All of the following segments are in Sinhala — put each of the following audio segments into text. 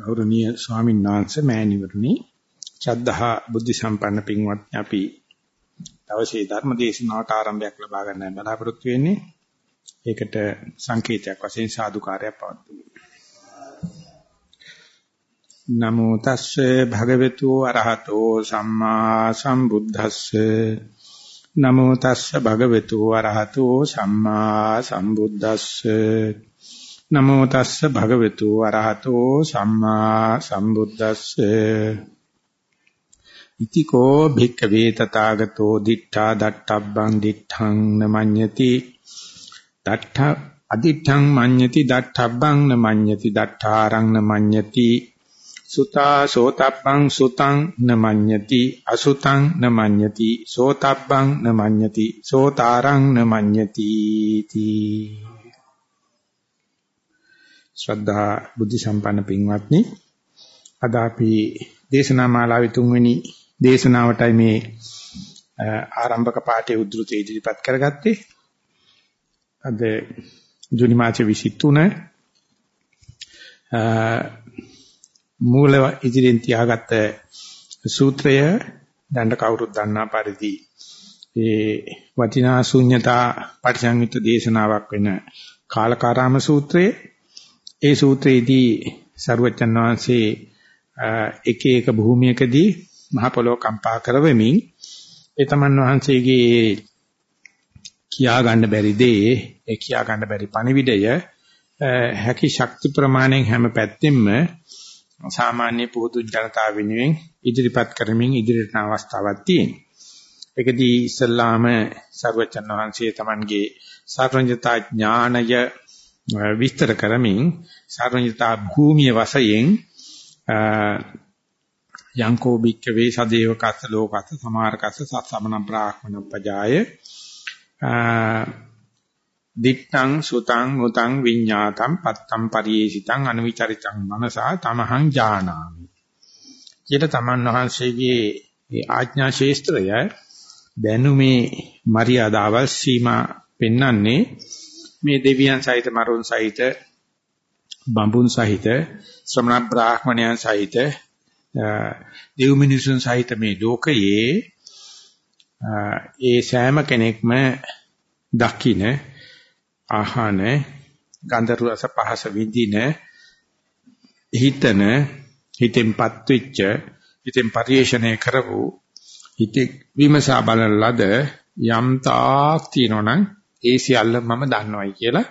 ගෞරවනීය ස්වාමීන් වහන්සේ මෑණිවරණි ශ්‍රද්ධහා බුද්ධ සම්පන්න පින්වත්නි අපි දවසේ ධර්ම දේශනාවට ආරම්භයක් ලබා ගන්න බලාපොරොත්තු වෙන්නේ. ඒකට සංකේතයක් වශයෙන් සාදුකාරයක් පවත්වමු. නමෝ තස්සේ භගවතු අරහතෝ සම්මා සම්බුද්දස්සේ. නමෝ තස්සේ භගවතු අරහතෝ සම්මා සම්බුද්දස්සේ. නමෝ තස්ස භගවතු වරහතෝ සම්මා සම්බුද්දස්සේ. ඉතිකෝ භික්ඛවේ තථාගතෝ දිඨා දට්ඨබ්බං දිඨං නමඤ්ඤති. දට්ඨ අදිඨං මඤ්ඤති දට්ඨබ්බං නමඤ්ඤති දට්ඨාරං නමඤ්ඤති. සුතා සෝතබ්බං සුතං නමඤ්ඤති අසුතං නමඤ්ඤති සෝතබ්බං නමඤ්ඤති සෝතාරං නමඤ්ඤති. තී ශ්‍රද්ධා බුද්ධ සම්පන්න පින්වත්නි. අද අපි දේශනා මාලාවේ තුන්වෙනි දේශනාවටයි මේ ආරම්භක පාඨයේ උද්දෘත ඉදිරිපත් කරගත්තේ. අද ජුනි මාසේ 23 මූල ඉදිරියෙන් තියාගත්ත සූත්‍රය දණ්ඩ කවුරුත් දන්නා පරිදි ඒ වටිනා ශුන්්‍යතා පරිසංයුක්ත දේශනාවක් වෙන කාලකාරාම සූත්‍රයේ ඒ සූත්‍රයේදී සරුවචන් වහන්සේ එක එක භූමියකදී මහ පොළොව කම්පා කරවෙමින් ඒ තමන් වහන්සේගේ කියා ගන්න බැරි දේ ඒ කියා ගන්න බැරි පණිවිඩය හැකි ශක්ති ප්‍රමාණයෙන් හැම පැත්තෙම සාමාන්‍ය පුහුදු ජනතාව වෙනුවෙන් ඉදිරිපත් කරමින් ඉදිරියට යන අවස්ථාවක් තියෙනවා. ඒකදී ඉස්සල්ලාම සර්වචන් වහන්සේ තමන්ගේ සර්වඥතා ඥානය විස්තර කරමින් සාරණිතා භූමිය වශයෙන් යංකෝ බික්කවේ සදේව කස්ස ලෝකස්ස සමාරකස්ස සත්සමන බ්‍රාහ්මණ පජාය දිත්තං සුතං මුතං විඤ්ඤාතං පත්තම් පරියේසිතං අනුවිචරිතං මනසා තමහං ජානාමි. කියලා තමන් වහන්සේගේ මේ ආඥා ශේස්ත්‍රය දැනුමේ මරියාදාවල් සීමා පෙන්වන්නේ මේ දෙවියන් සහිත මරුන් සහිත බඹුන් සහිත ශ්‍රමණ බ්‍රාහ්මණයන් සහිත දෙව් මිනිසුන් සහිත මේ ලෝකයේ ඒ සෑම කෙනෙක්ම දකින ආහන ගන්ධ රස පහස විඳින හිතන හිතෙන්පත් වෙච්ච හිතෙන් පරිේශණය කරපු හිතේ විමසා බලන ලද යම් තාක් තියෙනවනම් ඒ සියල්ල මම දන්නවයි කියලා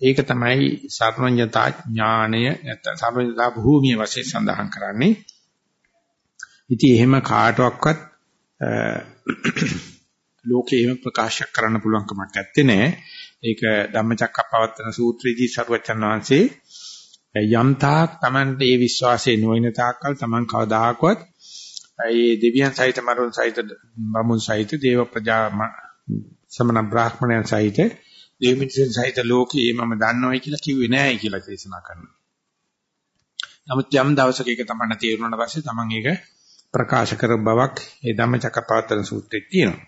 ඒක තමයි සර්වඥතා ඥාණය නැත්නම් සර්වඥතා භූමිය වශයෙන් සඳහන් කරන්නේ. ඉතින් එහෙම කාටවත් ලෝකේ එහෙම ප්‍රකාශ කරන්න පුළුවන් කමක් නැත්තේ නෑ. ඒක ධම්මචක්කප්පවත්තන සූත්‍රයේදී සර්වචන් වහන්සේ යම් තාක් Tamante ඒ විශ්වාසයේ නොවන තාක්කල් Taman කවදාකවත් ඒ දෙවියන් සහිත මරුන් සහිත බමුන් සහිත දේව ප්‍රජා සමන බ්‍රාහ්මණයන් සහිත දෙවිමිනිසුන් සහිත ලෝකයේ මම දන්නවයි කියලා කිව්වේ නෑ කියලා දේශනා කරනවා. නමුත් යම් දවසක ඒක තමයි තේරුණාට පස්සේ Taman ඒක ප්‍රකාශ කර බවක් ඒ ධම්මචක්කපවත්තන සූත්‍රයේ තියෙනවා.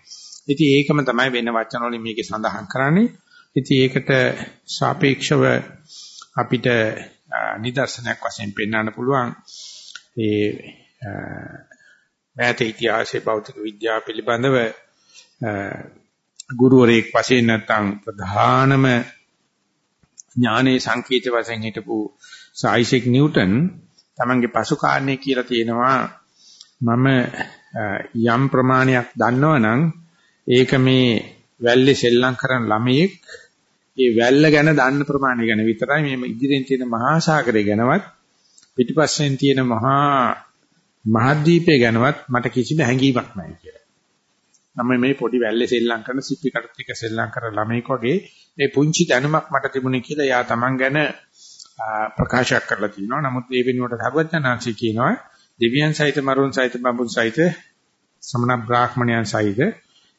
ඉතින් ඒකම තමයි වෙන වචන වලින් මේකේ සඳහන් කරන්නේ. ඉතින් ඒකට සාපේක්ෂව අපිට නිදර්ශනයක් වශයෙන් පෙන්වන්න පුළුවන් ඒ මෑත ඉතිහාසයේ භෞතික විද්‍යාව පිළිබඳව ගුරුවරයෙක් වශයෙන් නැත්නම් ප්‍රධානම ඥානයේ සංකේත වශයෙන් හිටපු සායිසෙක් නිව්ටන් තමන්ගේ පසු කාරණේ කියලා තියෙනවා මම යම් ප්‍රමාණයක් දන්නවනම් ඒක මේ වැල්ලේ සෙල්ලම් කරන ළමයෙක් ඒ වැල්ල ගැන දන්න ප්‍රමාණය ගැන විතරයි මේ ඉදිරියෙන් තියෙන මහා සාගරය ගැනවත් පිටිපස්සෙන් තියෙන මහා මහද්වීපය ගැනවත් මට කිසිම හැඟීමක් නැහැ කියලා. මම මේ පොඩි වැල්ලේ සෙල්ලම් කරන සිප්පි කටත් එක්ක සෙල්ලම් කරන ළමෙක් වගේ මේ පුංචි දැනුමක් මට තිබුණේ කියලා යා Taman ගැන ප්‍රකාශයක් කරලා තිනවා. නමුත් ඒ වෙනුවට සර්වඥාන්සේ කියනවා දෙවියන් සහිත මරුන් සහිත බඹුන් සහිත සමන බ්‍රාහ්මණයන් සහිත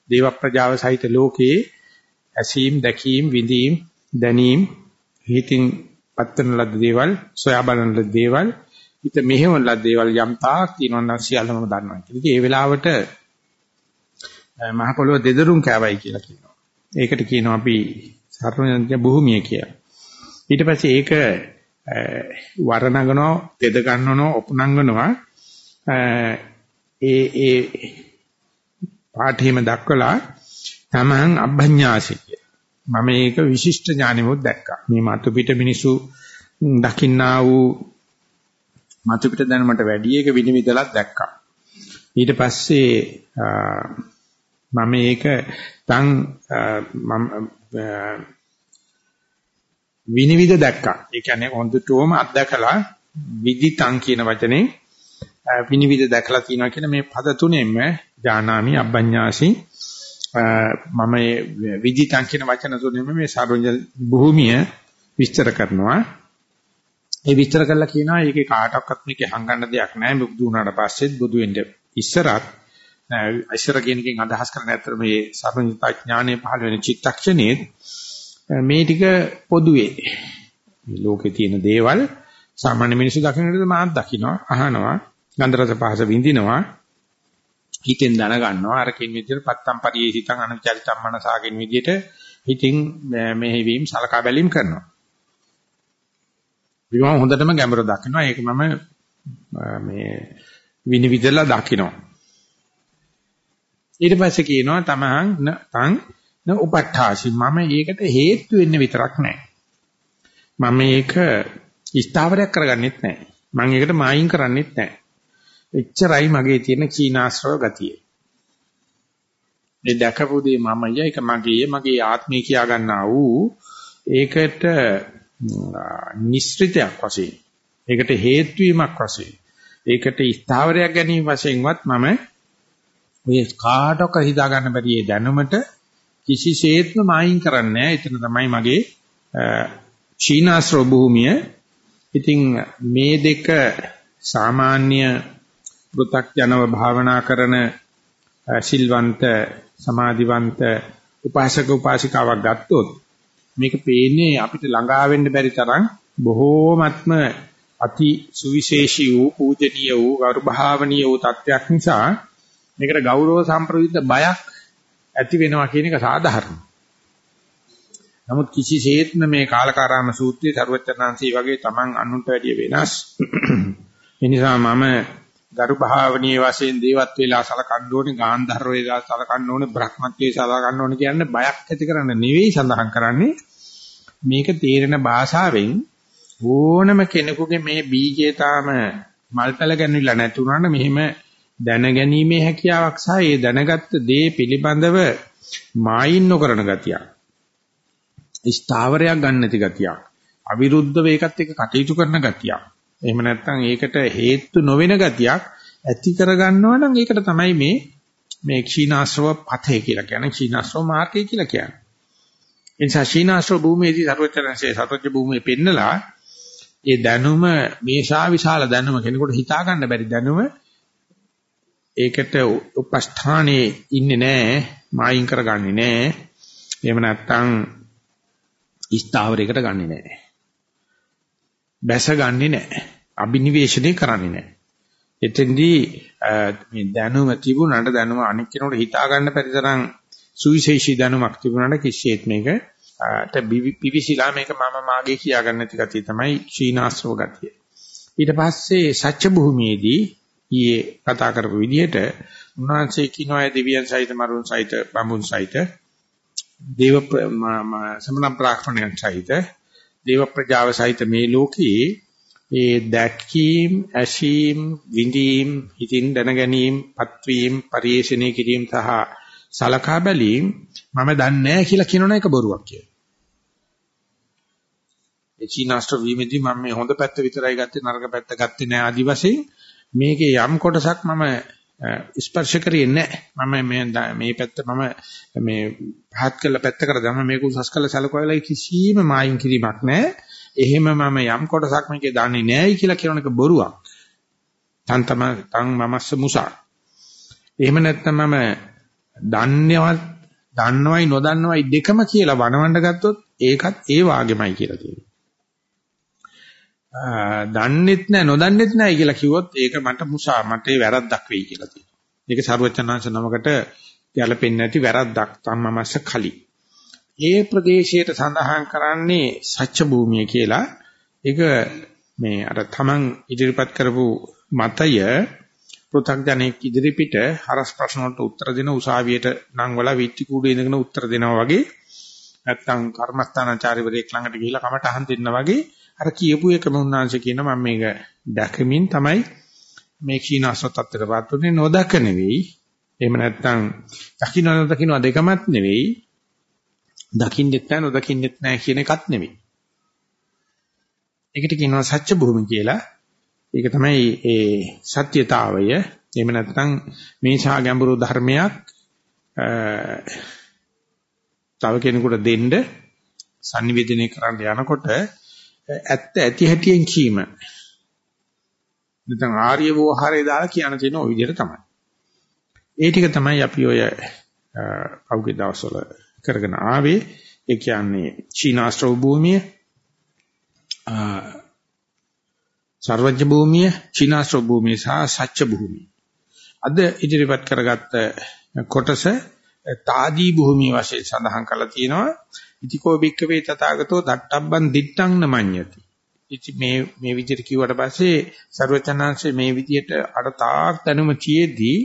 දේව ප්‍රජාව සහිත ලෝකේ ඇසීම් දැකීම් විඳීම් දැනීම් හිතින් පත්තන ලද දේවල් සොයා බලන ලද දේවල් හිත මෙහෙවන ලද දේවල් යම් තාක් තියෙනවා නම් සියල්ලම දන්නවා. ඉතින් ඒ වෙලාවට මහ පොළොව දෙදරුම් කෑවයි කියලා කියනවා. ඒකට කියනවා අපි සර්වඥ භූමිය කියලා. ඊට පස්සේ ඒක වරණගනවා, තෙද ගන්නනවා, උපනංගනවා ඒ ඒ පාඨයේම දක්වලා තමන් අභඤ්ඤාසික මම මේක විශිෂ්ට ඥානෙමුත් දැක්කා. මේ මතු පිට මිනිසු දකින්නා වූ මතු පිට දැනුමට වැඩි එක විනිවිදලක් දැක්කා. ඊට පස්සේ මම මේක තන් මම විනිවිද දැක්කා. ඒ කියන්නේ හොඳටම අත්දකලා විදිතං කියන වචනේ විනිවිද දැකලා තියෙනවා කියන මේ පද තුනෙන්ම ජානාමි අබ්බඤ්ඤාසි මම විදිතං කියන වචන තුනෙන්ම මේ සාරෝඤ්‍ය භූමිය විස්තර කරනවා. ඒ විස්තර කරලා කියනවා ඒකේ කාටවත් මේකේ හංගන්න දෙයක් නැහැ. බුදු වුණාට පස්සෙත් බුදු වෙන්න ඉස්සරත් ඉස්සර කියන එකෙන් අදහස් කරන්නේ අතර මේ සාරෝඤ්‍යතා ඥානය පහළ වෙන චිත්තක්ෂණයේ මේ ටික පොදුවේ. මේ ලෝකේ තියෙන දේවල් සාමාන්‍ය මිනිස්සු දකින්නට මාත් දකින්නවා අහනවා ගන්ධ රස පහස විඳිනවා හිතෙන් දැනගන්නවා. අරකින් විදිහට පත්තම් පරියේසිතං අනුචරිතම් මනසාකින් විදිහට හිතින් මෙහෙවීම සලකා බැලීම් කරනවා. විවම හොඳටම ගැඹුර දකින්නවා ඒක මම මේ විනිවිදලා දකින්නවා ඊට පස්සේ කියනවා තමන් තන් න උපට්ඨාසි. මම ඒකට හේතු වෙන්න විතරක් නැහැ මම ඒක ස්ථාවරයක් කරගන්නෙත් නැහැ මම ඒකට මායින් කරන්නෙත් නැහැ එච්චරයි මගේ තියෙන කීනාශ්‍රව ගතිය. මේ දැකපු දේ මමයි. ඒක මගේ මගේ ආත්මය කියා ගන්නා වූ ඒකට නිස්ෘතයක් වශයෙන් ඒකට හේතු වීමක් වශයෙන් ඒකට ස්ථාවරයක් ගැනීම වශයෙන්වත් මම ඔය කාටක හිතා ගන්න බැරි ඒ දැනුමට කිසිසේත්ම මායින් කරන්නේ නැහැ. එතන තමයි මගේ ශීනාශ්‍රව භූමිය. ඉතින් මේ දෙක සාමාන්‍ය පෘ탁ජනව භාවනා කරන සිල්වන්ත සමාධිවන්ත උපාසක උපාසිකාවක් ගත්තොත් මේක පේන්නේ අපිට ළඟා වෙන්න බැරි තරම් බොහෝමත්ම අති සුවිශේෂී වූ පූජනීය වූ ගෞරවභාවනීය වූ තත්වයක් නිසා මේකට ගෞරව සම්ප්‍රයුක්ත බයක් ඇති වෙනවා කියන එක සාධාරණයි. නමුත් කිසිසේත්ම මේ කාලකාරාම සූත්‍රයේ සරුවචනාංශී වගේ Taman අනුන්ට වැඩිය වෙනස්. ඒ නිසා මම ගරු භාවනීය වශයෙන් දේවත් වේලා සලකන්න ඕනේ ගාන්ධර්ව වේලා සලකන්න ඕනේ බ්‍රහ්මත්වයේ සලකන්න ඕනේ කියන්නේ බයක් ඇති කරන්න නෙවෙයි සඳහන් කරන්නේ මේක තේරෙන භාෂාවෙන් ඕනම කෙනෙකුගේ මේ බීජය තාම මල්පැල ගැනවිලා නැතුණාට මෙහෙම දැනගැනීමේ හැකියාවක් සහ ඒ දැනගත්ත දේ පිළිබඳව මායින් නොකරන ගතියක්. ස්ථාවරයක් ගන්න නැති ගතියක්. අවිරුද්ධව ඒකත් එක්ක කටයුතු කරන ගතියක්. එහෙම නැත්නම් ඒකට හේතු නොවන ගතියක් ඇති කරගන්නවා නම් ඒකට තමයි මේ මේ ක්ෂීනාශ්‍රව පතේ කියලා කියන්නේ ක්ෂීනාශ්‍රව මාර්ගය කියලා කියන්නේ. ඒ නිසා ක්ෂීනාශ්‍රව භූමියේදී සර්වචනසේ සත්‍ය භූමියේ පෙන්නලා ඒ දැනුම මේෂා විශාල දැනුම කෙනෙකුට හිතා ගන්න බැරි දැනුම ඒකට උපස්ථානේ ඉන්නේ නැහැ මායින් කරගන්නේ නැහැ. එහෙම නැත්නම් ස්ථාවරයකට ගන්නෙ නැහැ. බැසගන්නේ නැහැ. අබිනිවේෂණය කරන්නේ නැහැ. එතෙන්දී මේ දැනුම තිබුණාට දැනුම අනික් කෙනෙකුට හිතා ගන්න බැරි තරම් සුවිශේෂී දැනුමක් තිබුණාට කිසියෙත් මේක පිවිසිලා මේක මම මාගේ කියා ගන්න නැති ගතිය තමයි ක්ෂීනාස්ත්‍රව ගතිය. ඊට පස්සේ සත්‍ය භූමියේදී ඊයේ කතා කරපු විදිහට උන්වහන්සේ කිනෝය දෙවියන් සහිත මරුන් සහිත බඹුන් සහිත දේව සමන ප්‍රාක්ෂණයන් සහිත දේව ප්‍රජාව සහිත මේ ලෝකයේ ඒ දැකීම්, ඇසීම්, විඳීම්, හිතින් දැන ගැනීම, පත්වීම, පරිේශණය කිරීම සහ සලකා බැලීම මම දන්නේ නැහැ කියලා කියනවනේ ඒක බොරුවක් කියලා. ඒ චීනාස්ත්‍ර වීමේදී මම මේ හොඳ පැත්ත විතරයි ගත්තේ නරක පැත්ත ගත්තේ නැහැ ආදි වශයෙන් මේකේ යම් කොටසක් මම ස්පර්ශ කරේ නැහැ. මම මේ මේ පැත්ත මම මේ පහත් කළ පැත්තකට දැම්ම මේක උසස් කළ සැලකුවලා කිසිම මායින් කිරීමක් නැහැ. එහෙම මම යම් කොටසක් මේකේ දන්නේ නැහැයි කියලා කියන එක බොරුවක්. තන් තම තන් මමස්ස මුසා. එහෙම නැත්නම් මම දන්නේවත් දන්නවයි නොදන්නවයි දෙකම කියලා වනවන්න ගත්තොත් ඒකත් ඒ වාගෙමයි කියලා කියනවා. දන්නෙත් නැහැ නොදන්නෙත් නැහැ කියලා කිව්වොත් ඒක මට මුසා මට ඒ වැරද්දක් වෙයි කියලා තියෙනවා. ඒක සරුවචනාංශ නමකට ගැලපෙන්නේ නැති වැරද්දක් තම්මමස්ස කලි. ඒ ප්‍රදේශයට සඳහන් කරන්නේ සත්‍ය භූමිය කියලා ඒක මේ අර තමන් ඉදිරිපත් කරපු මතය පෘථග්ජනෙක් ඉදිරිපිට හරස් ප්‍රශ්න වලට උත්තර දෙන උසාවියට නම් වල විත්ති කූඩේ ඉඳගෙන උත්තර දෙනවා වගේ නැත්තම් කර්මස්ථානාචාර්යවරයෙක් ළඟට ගිහිල්ලා කමට අහන් දෙන්න වගේ අර කියපු එකම උන්වංශ කියන මම මේක දැකමින් තමයි මේ කීනාසත් තත්ත්වයටපත් උනේ නොදක නෙවෙයි. එහෙම නැත්තම් දකින්න නොදකින්න දෙකමත් නෙවෙයි. දකින්නෙත් නැහැ නොදකින්නෙත් නැහැ කියන එකත් නෙවෙයි. ඒකට කියනවා සත්‍ය භූමි කියලා. ඒක තමයි ඒ සත්‍යතාවය. එහෙම නැත්නම් මේ ශා ගැඹුරු ධර්මයක් තව කෙනෙකුට දෙන්න sannivedana කරන්න යනකොට ඇත්ත ඇති හැටියෙන් කීම නැත්නම් ආර්ය වෝහාරය දාලා කියන තියෙන ওই විදිහට තමයි. ඒ ටික තමයි අපි ඔය පෞගේ දවස්වල කරගෙන ආවේ. ඒ කියන්නේ චීනාස්ත්‍රව භූමිය සර්වජ්‍ය භූමිය, චීනාස්ත්‍රව භූමිය සහ සත්‍ය භූමිය. අද ඉදිරිපත් කරගත්ත කොටස තාදී භූමිය වශයෙන් සඳහන් කරලා තියෙනවා. ඉතිකෝ බික්කවේ තථාගතෝ දට්ටබ්බන් දිත්තං නමඤ්ඤති. ඉති මේ මේ විදිහට කිව්වට පස්සේ ਸਰවචනාංශයේ මේ විදිහට අර තාක් දැනුම තියේදී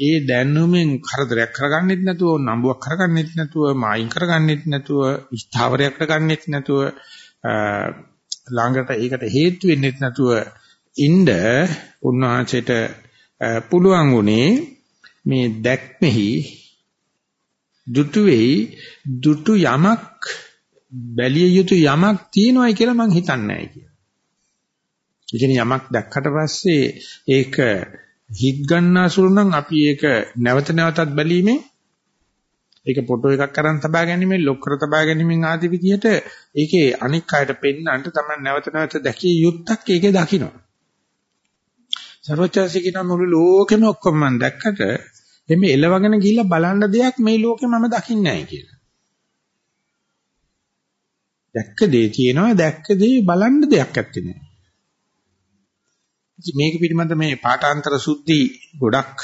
ඒ දැනුමෙන් කරදරයක් කරගන්නෙත් නැතුව නම්බුවක් කරගන්නෙත් නැතුව මායින් කරගන්නෙත් නැතුව ස්ථාවරයක් කරගන්නෙත් නැතුව ළඟට ඒකට හේතු වෙන්නේ නැතුව ඉන්න උන්වහන්සේට පුළුවන් උනේ මේ දැක්මෙහි දුටු වෙයි දුටු යමක් බැලිය යුතු යමක් තියෙනවායි කියලා මං හිතන්නේ නැහැ කියලා. ඉතින් යමක් දැක්කට පස්සේ ඒක හිත් ගන්නාසුළු නම් අපි ඒක නැවත නැවතත් බැලීමෙන් ඒක ෆොටෝ එකක් අරන් තබා ගැනීමෙන් ලොක් කර තබා ගැනීමෙන් ආදී විදිහට ඒකේ අනික් අයට පෙන්නන්නට තමයි නැවත නැවත දැකිය යුත්තක් ඒකේ දකින්න. සර්වචාසී කියන මුළු ලෝකෙම ඔක්කොම මම දැක්කට එමෙ එලවගෙන ගිහිල්ලා බලන්න දෙයක් මේ ලෝකෙ මම දකින්නේ නැහැ කියලා. දැක්ක දේ තියෙනවා දැක්ක දේ බලන්න දෙයක් ඇත්තේ නැහැ. මේක පිළිබඳ මේ පාඨාන්තර සුද්ධි ගොඩක්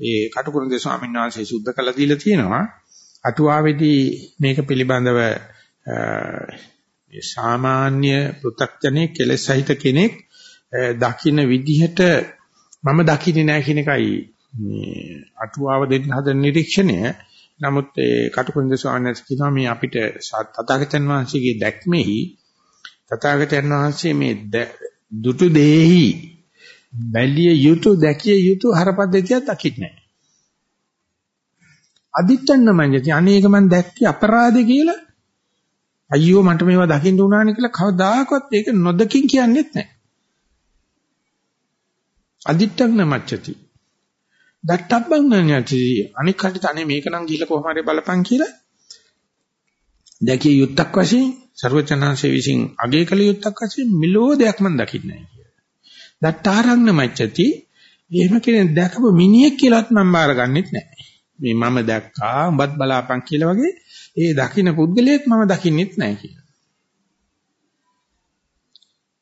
ඒ කටුකුරුන්දේ ස්වාමීන් වහන්සේ සුද්ධ කළා දීලා තියෙනවා. අටුවාවේදී මේක පිළිබඳව සාමාන්‍ය පෘථග්ජනේ කෙලෙස් සහිත කෙනෙක් දකින්න විදිහට මම දකින්නේ නැහැ කියන එකයි මේ අටුවාව දෙන්න හදන නිරීක්ෂණය. නමුත් ඒ කටුකුරුන්ද ස්වාමීන් වහන්සේ කියනවා මේ අපිට තථාගතයන් වහන්සේගේ දැක්මෙහි තථාගතයන් වහන්සේ මේ දුටු දෙහි බැලිය යුතු දැකිය යුතු හරපද්ධතියක් දකින්නේ නැහැ. අදිත්තන්න මඤ්ඤති අනේක මං දැක්කේ අපරාධේ කියලා අයියෝ මට මේවා දකින්න උනානේ කියලා කවදාකවත් ඒක නොදකින් කියන්නේත් නැහැ. අදිත්තන්න මච්චති. දට්ටබ්බන් නඤ්ඤති අනික් කටට අනේ මේක නම් ගිහලා කොහොම හරි බලපන් කියලා දැකිය යුත්තක් වශයෙන් ਸਰවචනාංශයේ විසින් අගේ කළ යුත්තක් වශයෙන් මිලෝ දෙයක් මං දකින්නේ නැහැ කියලා. දට්ටාරං නමච්චති එහෙම කෙනෙක් දැකපු මිනිහෙක් කියලාත් මම බාරගන්නෙත් නැහැ. මේ මම දැක්කා උඹත් බලාපන් කියලා වගේ ඒ දකින්න පුද්ගලයෙක් මම දකින්නෙත් නැහැ කියලා.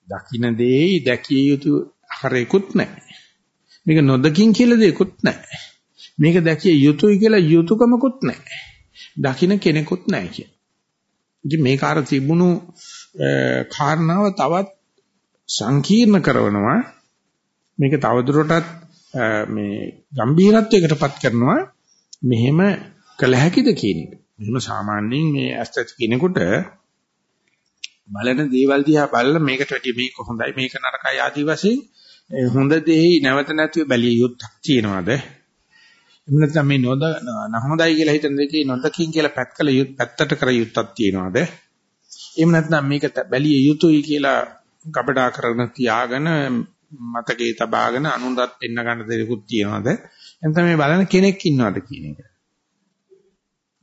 දකින්න දෙයි දැකිය යුතු හරේකුත් නැහැ. මේක නොදකින් කියලා දෙයක්කුත් නැහැ. මේක දැකිය යුතුයි කියලා යුතුයකමකුත් නැහැ. දකින්න කෙනෙකුත් නැහැ කිය. ඉතින් මේක අර තිබුණු කාරණාව තවත් සංකීර්ණ කරනවා මේක තවදුරටත් මේ ගැඹීරත්වයකටපත් කරනවා මෙහෙම කළ හැකිද කියන එක. මෙහෙම සාමාන්‍යයෙන් මේ ඇස්තත් කෙනෙකුට බලන දේවල් දිහා බලලා මේකට වැඩිය මේක හොඳයි මේක නරකයි ආදී වශයෙන් හොඳ දෙහි නැවත නැතිව බැලිය යුත්තක් තියනවාද? එහෙම නැත්නම් මේ නොද නහොඳයි කියලා හිතන දෙකේ නොදකින් කියලා පැත් කළ යුත් පැත්තට කර යුත්තක් තියනවාද? එහෙම නැත්නම් මේක බැලිය යුතුයි කියලා කපඩා කරගෙන තියාගෙන මතකේ තබාගෙන අනුන්වත් පෙන්න ගන්න දෙයක්ත් තියනවාද? එතන මේ බලන කෙනෙක් ඉන්නවද කියන එක.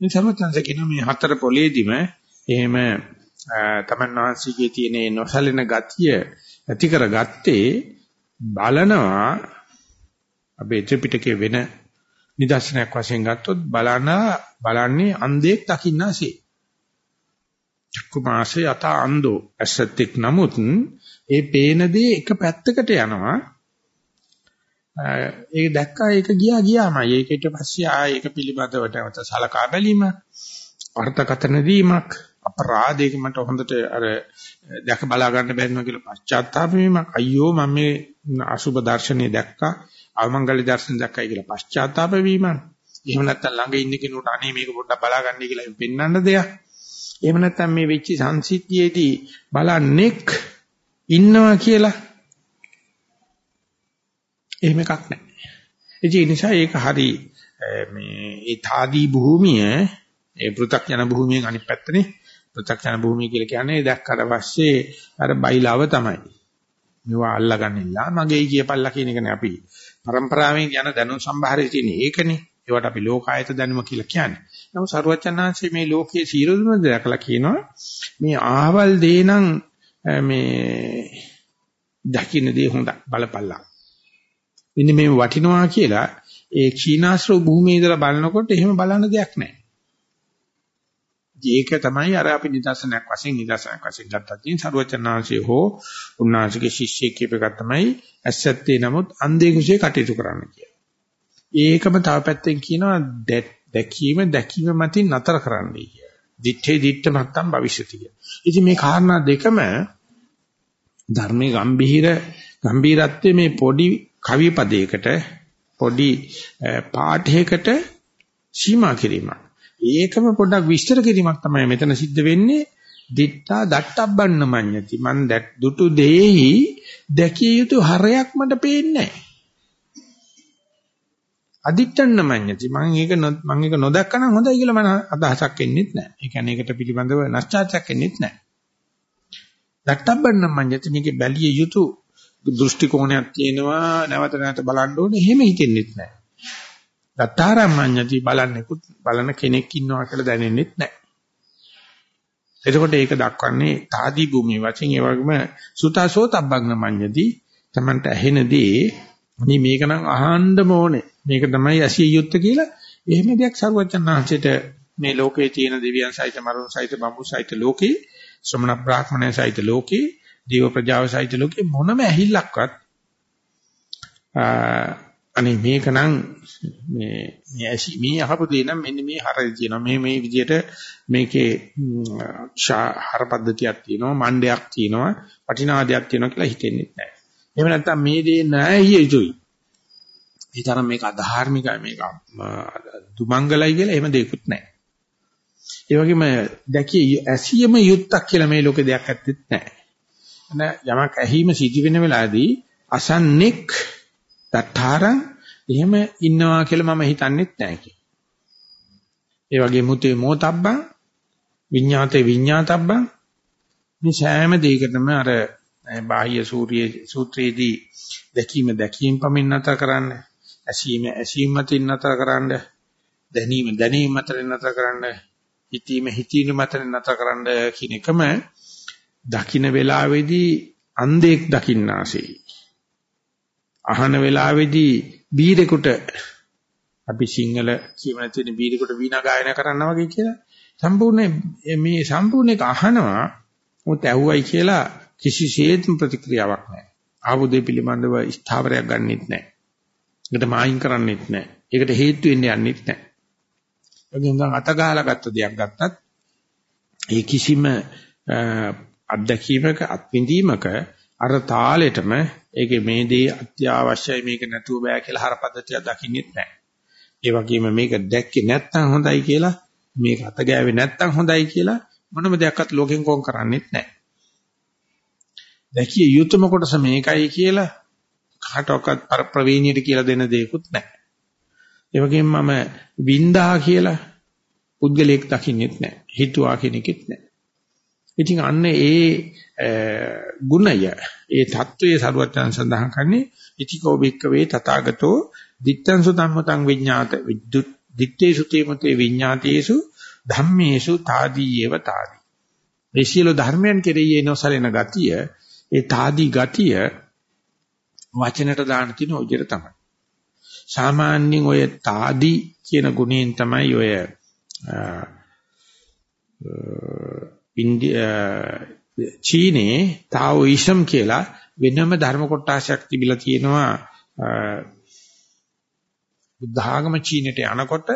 මේ සර්වඥාන්සේ කියන මේ හතර පොලේදිම එහෙම තමන් වහන්සේගේ තියෙන නොසලින ගතිය ඇති කරගත්තේ බලනවා අපේ ත්‍රිපිටකයේ වෙන නිදර්ශනයක් වශයෙන් ගත්තොත් බලන බලන්නේ අන්ධයෙක් දකින්නාසේ චක්කු මාසේ යත අන්දෝ. ඇසෙත්ක් නමුත් ඒ පේන දේ එක පැත්තකට යනවා. ඒක දැක්කා ඒක ගියා ගියාමයි. ඒක ඊට පස්සේ ආ ඒක පිළිබඳව නැවත සලකා බැලීම, අර්ථකථන දීමක්, අපරාධයක මට හොඳට අර දැක බලා ගන්න බැරිනවා කියලා පශ්චාත්තාප වීමක්. අයියෝ මම මේ අසුබ දර්ශනේ දැක්කා. අවමංගල දර්ශන දැක්කයි කියලා පශ්චාත්තාප වීමක්. එහෙම නැත්නම් ළඟ ඉන්න කෙනෙකුට අනේ මේක පොඩ්ඩක් බලා ගන්නයි කියලා පෙන්වන්න දෙයක්. එහෙම නැත්නම් මේ වෙච්ච සංසිද්ධියේදී බලන්නෙක් ඉන්නවා කියලා එහෙම එකක් නැහැ. ඒ නිසා ඒක හරි මේ ඒ තාදී භූමිය ඒ පෘථග්ජන භූමියෙන් අනිත් පැත්තනේ පෘථග්ජන භූමිය කියලා කියන්නේ දැක්කට පස්සේ අර බයිලාව තමයි. මේවා අල්ලගන්නilla මගේ කියපල්ලා කියන එකනේ අපි પરම්පරාවෙන් යන දැනුම් සම්භාරයේ තියෙන ඒකනේ. ඒවට අපි ලෝකායත දැනුම කියලා කියන්නේ. නමුත් සරුවචනාංශයේ මේ ලෝකයේ සීලොදුම දැකලා කියනවා මේ ආවල් දේ නම් මේ දකින්න දේ හොඳ බලපල්ලා. මෙන්න මේ වටිනවා කියලා ඒ ක්ෂීණාශ්‍රව භූමියේ ඉඳලා බලනකොට එහෙම බලන්න දෙයක් නැහැ. ඒක තමයි අර අපි නිදර්ශනයක් වශයෙන් නිදර්ශනයක් වශයෙන් ගත්තා තියෙන සරුවචනාංශය හෝ උන්වංශගේ ශිෂ්‍යෙක් කියප එක තමයි ඇසැත්තේ නමුත් අන්ධේ කුසේ කටයුතු කරන්න කියලා. ඒකම තව පැත්තෙන් කියනවා දැකීම දැකීම මතින් නතර කරන්නයි කියලා. දිත්තේ දිත්ත මත්තම් භවිෂති කියලා. ඉතින් මේ කාරණා දෙකම ධර්මයේ ගම්භීර ගම්භීරත්වයේ මේ පොඩි කවි පදයකට පොඩි පාඨයකට සීමා කිරීමක්. ඒකම පොඩ්ඩක් විස්තර කිරීමක් තමයි මෙතන සිද්ධ වෙන්නේ. දිත්තා දට්ටබ්බන්න මඤ්ඤති. මන් දුටු දෙෙහි දැකිය යුතු හරයක් මට පේන්නේ නැහැ. අදිත්තන්න මඤ්ඤති. මම ඒක මම ඒක නොදැක්කනම් හොඳයි කියලා මම අදහසක් එන්නෙත් නැහැ. ඒ කියන්නේ ඒකට පිළිබඳව නැස්චාචක් එන්නෙත් නැහැ. දට්ටබ්බන්න මඤ්ඤති මේකේ බැලිය යුතු දෘෂ්ටි කෝණයක් තියෙනවා නැවත නැවත බලන්න ඕනේ. එහෙම හිතෙන්නෙත් නැහැ. දත්තාරම්මඤ්ඤති බලන්නෙකුත් බලන කෙනෙක් ඉන්නවා කියලා දැනෙන්නෙත් නැහැ. එතකොට ඒක දක්වන්නේ තාදී භූමිය වශයෙන් ඒ වගේම සුතාසෝ තබ්බග්න මඤ්ඤති තමන්ට ඇහෙනදී මේ මේක නම් අහන්නම ඕනේ. මේක තමයි ඇසිය යුත්තේ කියලා එහෙම දෙයක් සරුවචනාංශයට මේ ලෝකේ තියෙන දෙවියන් සහිත මරුන් සහිත බඹු සහිත ලෝකේ ශ්‍රමණ බ්‍රාහ්මණය සහිත ලෝකේ දේව ප්‍රජාව සහිත ලෝකේ මොනම ඇහිල්ලක්වත් අනේ මේකනම් මේ මේ ඇසි මේ අහපු දේ නම් මෙන්න මේ හරය තියෙනවා මේ මේ විදිහට මේකේ හර පද්ධතියක් තියෙනවා මණ්ඩයක් තියෙනවා වටිනාදයක් තියෙනවා කියලා හිතෙන්නේ නැහැ. එහෙම නැත්නම් මේ දේ නැහැ යුතුයි. ඒ තරම් මේක අධාර්මිකයි මේක දුමංගලයි කියලා එහෙම දෙයක්වත් නැහැ. ඒ වගේම දැකිය ඇසියම යුත්තක් කියලා මේ ලෝකේ දෙයක් ඇත්තෙත් නැහැ. නැ යමක් ඇහිම සිදි වෙන වෙලාවේදී අසන්නෙක් තට්ඨාරං එහෙම ඉන්නවා කියලා මම හිතන්නේත් නැහැ කිය. ඒ වගේ මුතේ මොතබ්බං විඤ්ඤාතේ විඤ්ඤාතබ්බං මේ සෑම දෙයකටම අර බාහ්‍ය සූර්ය සූත්‍රයේදී දැකීම දැකීම පමින් නැතර කරන්න ඇසීම ඇසීම මතින් නැතර කරන්න දැනීම දැනීම මතින් නැතර කරන්න හිතීම හිතීම මතින් නැතර කරන්න කියන එකම දකින්න වෙලාවේදී අන්ධෙක් දකින්නාසේ අහන වෙලාවේදී බීරෙකුට අපි සිංහල කියවන තියෙන බීරෙකුට වීණා ගායනා කරනවා වගේ කියලා සම්පූර්ණ මේ සම්පූර්ණ එක අහනවා මොකද ඇහුවයි කියලා කිසිසේත්ම ප්‍රතික්‍රියාවක් නැහැ. ආවුදේ පිළිබඳව ස්ථාවරයක් ගන්නෙත් නැහැ. ඒකට මායින් කරන්නෙත් නැහැ. ඒකට හේතු වෙන්නේ යන්නෙත් නැහැ. ඒකෙන් ගන්න අත ගහලා ගත්ත දෙයක් ගත්තත් ඒ කිසිම අත්දැකීමක අත්විඳීමක අර තාලෙටම ඒකේ මේ දේ අත්‍යවශ්‍යයි මේක නැතුව බෑ කියලා හරපද්ධතිය දකින්නෙත් නැහැ. ඒ වගේම මේක දැක්කේ නැත්තම් හොඳයි කියලා මේක අත ගෑවේ නැත්තම් හොඳයි කියලා මොනම දෙයක්වත් ලෝකෙන් කොම් කරන්නේත් නැහැ. දැකිය යුතුයම කොටස මේකයි කියලා කාටවත් ප්‍රවීණියට කියලා දෙන දෙයක්වත් නැහැ. ඒ වගේම මම වින්දා කියලා පුද්ගලයෙක් දකින්නෙත් නැහැ. හිතුවා කෙනෙක්ෙත් නැහැ. ඉතින් අන්න ඒ ගුණය ඒ தত্ত্বයේ සරුවත්යන් සඳහන් කරන්නේ ඉතිකෝ භික්කවේ තථාගතෝ දිත්තංසු ධම්මතං විඤ්ඤාත විද්දුත් දිත්තේසු තේමතේ විඤ්ඤාතේසු ධම්මේසු తాදී ඒව తాදී මේ සියලු ධර්මයන් කෙරෙහි එනසලෙන ගතිය ඒ తాදී ගතිය වචනට දාන තින ඔයතර තමයි. සාමාන්‍යයෙන් ඔය తాදී කියන ගුණයෙන් තමයි ඔය චීනයේ තාઓයිසම් කියලා වෙනම ධර්ම කොටාශයක් තිබිලා තියෙනවා. බුද්ධාගම චීනට යනකොට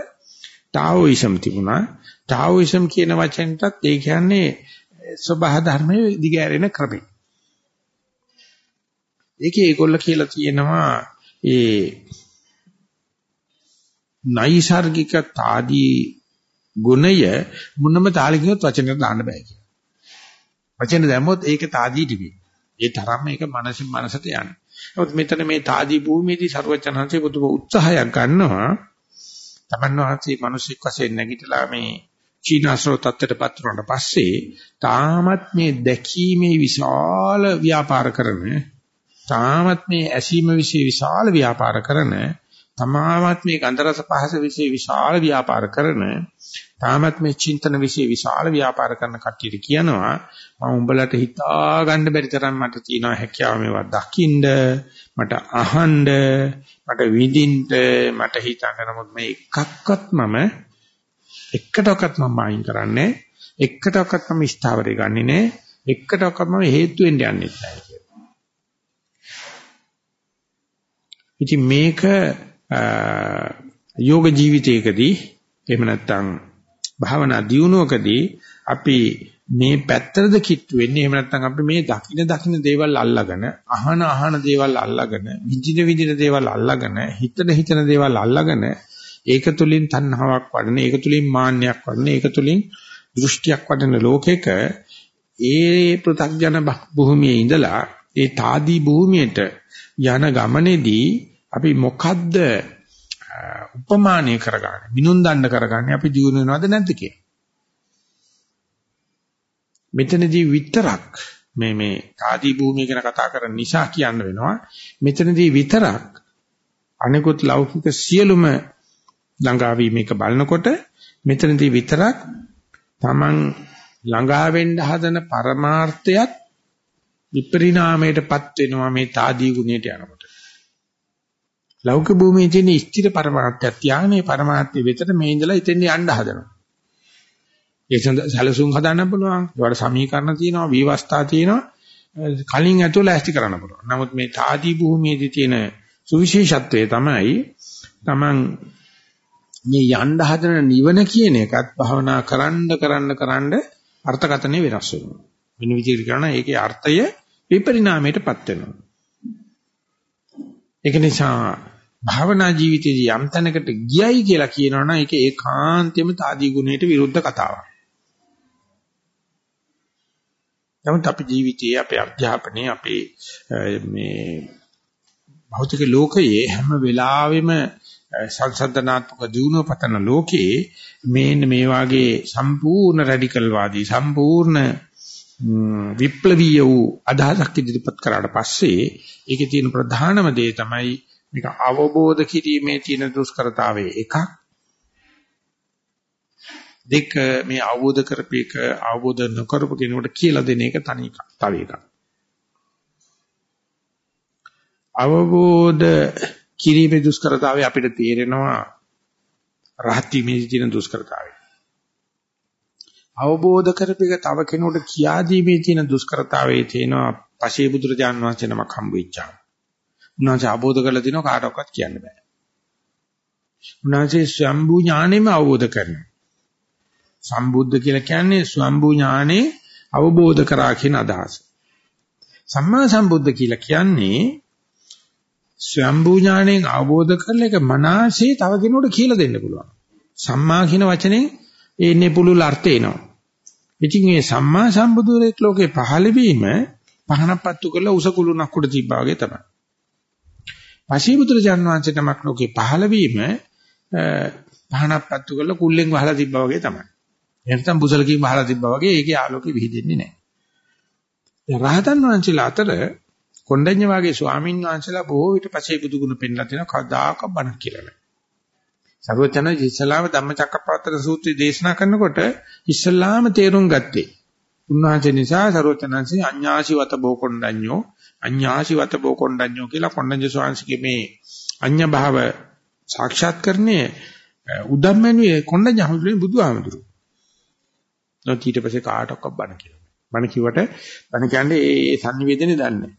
තාઓයිසම් තිබුණා. තාઓයිසම් කියන වචනෙටත් ඒ කියන්නේ සබහා ධර්මයේ දිගෑරෙන ක්‍රමය. ඒකේ ඒගොල්ල කියලා තියෙනවා ඒ නයිසાર્ගික తాදී ගුණය මුන්නම තාලකිනොත් වචනෙට දාන්න බෑ කියලා. වචන දැම්මොත් ඒක తాදීටි වෙයි. ඒ තරම් මේක මනසින් මනසට යන්නේ. නමුත් මෙතන මේ తాදී භූමියේදී ਸਰවචනහන්සේ පුදුම උත්සාහයක් ගන්නවා. තමන් වහන්සේ මිනිසෙක් වශයෙන් නැගිටලා මේ චීනසෝ තත්ත්වයටපත් වුණාට පස්සේ තාමත් මේ දැකීමේ විශාල ව්‍යාපාර කරන තාමත් මේ ඇසීම વિશે විශාල ව්‍යාපාර කරන තමාවත් මේ ගන්ධ රස පහස વિશે විශාල ව්‍යාපාර කරන තාමත් මේ චින්තන વિશે විශාල ව්‍යාපාර කරන කට්ටියට කියනවා මම උඹලට හිතා ගන්න බැරි තරම් මට තියෙනවා හැකියාව මේවා දකින්න මට අහන්න මට විඳින්න මට හිතන්න නමුත් මේ එකක්වත් මම එකටවත් මම අයින් කරන්නේ එකටවත් මම ස්ථාවරේ ගන්නෙ නෑ එකටවත් මම හේතු වෙන්න යන්නේ නැහැ කියලා. ඉතින් මේක යෝග ජීවිතයකදී එහෙම නැත්නම් භාවනා දියුණුවකදී අපි මේ පැත්තටද කිට්ටු වෙන්නේ එහෙම නැත්නම් අපි මේ දකින දකින දේවල් අල්ලාගෙන අහන අහන දේවල් අල්ලාගෙන විඳින විඳින දේවල් අල්ලාගෙන හිතන හිතන දේවල් අල්ලාගෙන ඒක තුලින් තණ්හාවක් වඩන ඒක තුලින් මාන්නයක් වඩන ඒක තුලින් දෘෂ්ටියක් වඩන ලෝකෙක ඒ පෘථග්ජන භූමියේ ඉඳලා ඒ తాදී භූමියට යන ගමනේදී අපි මොකද්ද උපමානය කරගන්නේ? මිනුම් දණ්ඩ කරගන්නේ අපි දිනු වෙනවද නැද්ද කියලා. මෙතනදී විතරක් මේ මේ ආදී භූමිය ගැන කතා කරන නිසා කියන්න වෙනවා. මෙතනදී විතරක් අනිකුත් ලෞකික සියලුම ළඟාවීමේක බලනකොට මෙතනදී විතරක් Taman ළඟා වෙන්න හදන පරමාර්ථයත් විපරිණාමයටපත් වෙනවා මේ తాදී ගුණයට යනකොට. ලෞකික භූමියේ තියෙන ස්ථිර පරමාර්ථයක් තියාගෙන මේ පරමාර්ථය වෙතට මේ ඉඳලා ඉතින් යන්න හදනවා. ඒ සැලසුම් හදන්න පුළුවන්. ඒවට සමීකරණ තියෙනවා, විවස්ථා තියෙනවා. කලින් ඇතුළ ඇස්ති කරන්න පුළුවන්. නමුත් මේ තාදී භූමියේදී තියෙන සුවිශේෂත්වය තමයි Taman මේ යන්න හදන නිවන කියන එකත් භවනා කරන්න කරන්න කරන්න අර්ථකතනෙ වෙනස් වෙනවා. වෙන විදිහට කරනවා ඒකේ අර්ථය විපරිණාමයටපත් වෙනවා. ඒක නිසා භාවනා ජීවිතයේදී යම් තැනකට ගියයි කියලා කියනවනම් ඒක ඒකාන්තයෙන්ම తాදී ගුණයට විරුද්ධ කතාවක්. නමුත් අපි ජීවිතයේ අපේ අධ්‍යාපනයේ අපේ මේ භෞතික ලෝකයේ හැම වෙලාවෙම සංසන්දනාත්මක දියුණුව පතන ලෝකයේ මේන්න මේ වාගේ සම්පූර්ණ රැඩිකල් වාදී සම්පූර්ණ විප්ලවීය වූ අදහසක් ඉදිරිපත් කරාට පස්සේ ඒකේ තියෙන ප්‍රධානම දේ තමයි මේක අවබෝධ කිරීමේ තියෙන දුෂ්කරතාවයේ එකක්. දෙක මේ අවබෝධ කරපේක අවබෝධ නොකරපු කෙනෙකුට කියලා දෙන එක තනි එකක් තව එකක්. අවබෝධ කිරීමේ දුෂ්කරතාවය අපිට තේරෙනවා රහත් වීමේ තියෙන දුෂ්කරතාවය. අවබෝධ කරපේක තව කෙනෙකුට කියා දීමේ තියෙන දුෂ්කරතාවයේ තියෙනවා පසේ බුදුරජාන් වහන්සේ නමක් හම්බ වෙච්චා. උන්වහන්සේ අවබෝධ කරලා තිනවා කාටවත් කියන්න බෑ. උන්වහන්සේ ස්වම්බු ඥාණයෙම අවබෝධ කරනවා. සම්බුද්ධ කියලා කියන්නේ ස්වම්බු ඥානේ අවබෝධ කරා කියන අදහස. සම්මා සම්බුද්ධ කියලා කියන්නේ ස්වම්බු ඥාණයෙන් අවබෝධ කරලා ඒක මනසේ තව කෙනෙකුට කියලා දෙන්න පුළුවන්. සම්මා කියන වචනේ එන්නේ පුළුල් අර්ථය එනවා. ඉතින් මේ සම්මා සම්බුදුරෙක් ලෝකේ පහළ වීම පහනක් පත්තු කරලා උස කුළුණක් උඩ තිබ්බා වගේ තමයි. පශීබුදුරජාන් වහන්සේ තමක් ලෝකේ පහළ වීම පහනක් පත්තු කරලා කුල්ලෙන් වහලා තිබ්බා වගේ තමයි. එහෙනම් බුසලකින් වහලා තිබ්බා වගේ ඒකේ ආලෝකෙ විහිදෙන්නේ නැහැ. රහතන් වහන්සේලා අතර කොණ්ඩඤ්ඤ වාගේ ස්වාමීන් වහන්සේලා බොහෝ විට පශීබුදු ගුණ පෙන්ලා තියෙනවා කදාක බණ කියලා නෑ. සර්වචන ඉස්ලාම ධම්මචක්කප්පවත්තන සූත්‍රය දේශනා කරනකොට ඉස්ලාම තේරුම් ගත්තේ උන්වහන්සේ නිසා සර්වචනන්සේ අඤ්ඤාසිවත බෝකොණ්ඩඤ්ඤෝ අඤ්ඤාසිවත බෝකොණ්ඩඤ්ඤෝ කියලා කොණ්ඩඤ්ඤ ස්වාමීන්ගේ මේ අඤ්ඤ භාව සාක්ෂාත් කරන්නේ උදම්මනුවේ කොණ්ඩඤ්ඤ හමුදුනේ බුදුහාමුදුරු. නැත් ඊට පස්සේ කාටවත් බණ කියලා. බණ කිව්වට බණ කියන්නේ ඒ සංනිවේදනේ දන්නේ.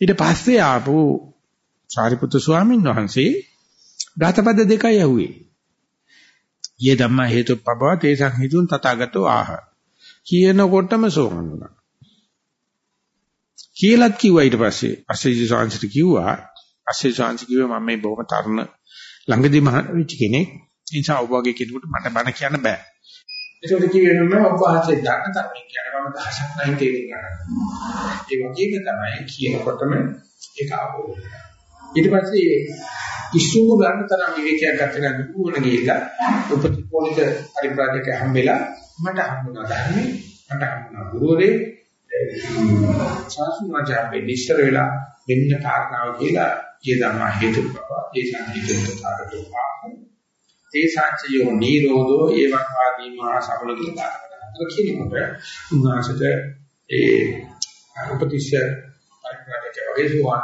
ඊට පස්සේ ආපු සාරිපුත්තු ස්වාමීන් වහන්සේ ගාතපද දෙකයි ඇහුවේ. යේ ධම්මා හේතුප්පව තේසං හේතුන් තථාගතෝ ආහ. කියනකොටම සෝවන් වුණා. කියලාත් කිව්වා ඊට පස්සේ අස්සජි සාංශට කිව්වා අස්සජි සාංශ කිව්වා මම මේ බොහොම තරුණ ළඟදී මහ වෙච්ච කෙනෙක්. ඒ නිසා ඔබ වගේ කෙනෙකුට මට බණ කියන්න බෑ. ඒකට කියවෙනම ඔබ ආසේ දාන තරමින් කියනවා මම දහසක් නැයි තේරුම් ගන්න. ඒ වගේම තමයි කියනකොටම ඒක ආවෝ. ඊට පස්සේ ඉස්සුම ගන්න තරම් විවේකයක් ගත ගන්න දුවන ගිහිල්ලා උපතිපෝලිත පරිබ්‍රාජක හම්බෙලා මට හම්බුණා ධර්මේ මට හම්බුණා ගුරුවරේ සාසුනාජාපේ නිශ්චර වෙලා වෙන්න කාරණාව කියලා ඒ ධර්ම හේතු බව ඒ සංහිතේ තාරතෝ පාප ඒ සාංචයෝ නිරෝධෝ ඒවං ආදී මහා සමන කියලා දානවා. කියනකොට උන්වහන්සේට ඒ උපතිස්ස පරිප්‍රාජක වගේ සෝවාන්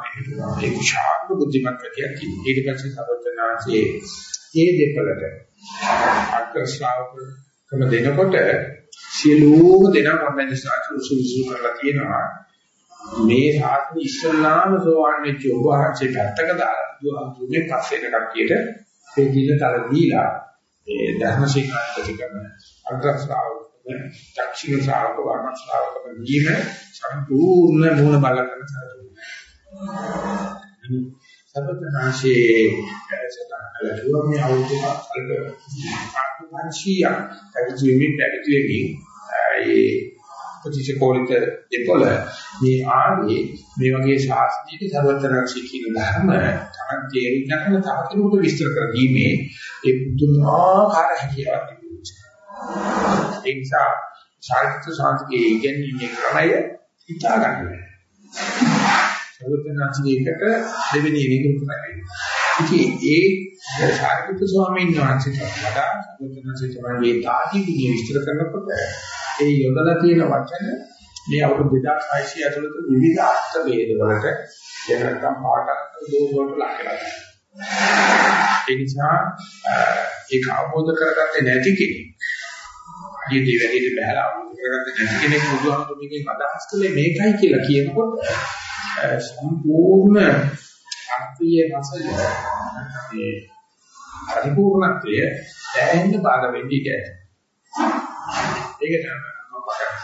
ඒ කුශාල බුද්ධිමත් කතියක් ඊට පස්සේ සබතනාසේ ඒ දෙපළට අක්‍ර ශ්‍රාවක කම දෙනකොට සියලුම දෙනා මොම්බෙන් සාචු උසුසු කරලා තියෙනවා. මේ සාතු ඉස්සල්ලාම සෝවාන් වෙච්ච ඔබ වහන්සේ පැත්තක දාලා දුන්නේ පස්සේ කට්ටියට ඒ දින තල දීලා ඒ ධර්ම ශික්ෂාපති කරන අග්‍ර ශ්‍රාවක දක්ෂිණ ශ්‍රාවක වර්ණ ශ්‍රාවක වීම සම්පූර්ණ මූල බල කරන සබතනාශේ සතනලුව මේ අවුරුදු අල්ප ආත්මංශිය කවිජීවි පැවිදිවි ඒ ප්‍රතිචකෝලිත දෙපොළ මේ ආවේ මේ වගේ ශාස්ත්‍රීය සර්වතරක්ෂී කියන ධර්ම තමයි තේරුම් ගන්න තව කෙනෙකුට විස්තර කර දීමේ ඒ පුදුමාකාර හැකියාවක් තිබුණා. ඒ නිසා සාහිත්‍ය සාහිත්‍යයේ ඉගෙනීමේ ක්‍රමය හිතා ගන්න බැහැ. සර්වඥාන්සේකට දෙවෙනි විදිහට කරන්නේ. ඉතින් ඒ සාරිපුත්‍ර ස්වාමීන් වහන්සේට වඩා සර්වඥාන්සේ තමයි මේ තාටි විදිහ විස්තර කරනකොට ඒ යොදලා තියෙන වචන මේ අවුරුදු 2600 ඇතුළත විවිධ අර්ථ ભેද වලට එහෙම නැත්නම් පාඩක දෝෂ වලට ලක් වෙලා ඒ නිසා ඒක අවබෝධ කරගත්තේ නැති කෙනෙක් අඩිය දෙවැදිට බහැලා අවබෝධ කරගත්තේ නැති කෙනෙක් බුදුහාමුදුරුවෝ අදහස් කළේ මේකයි කියලා කියනකොට සම්පූර්ණ අර්ථයේ රසය මේ පරිපූර්ණත්වය දැනෙන්න බාධා වෙන්නේ නැහැ. ඒක තමයි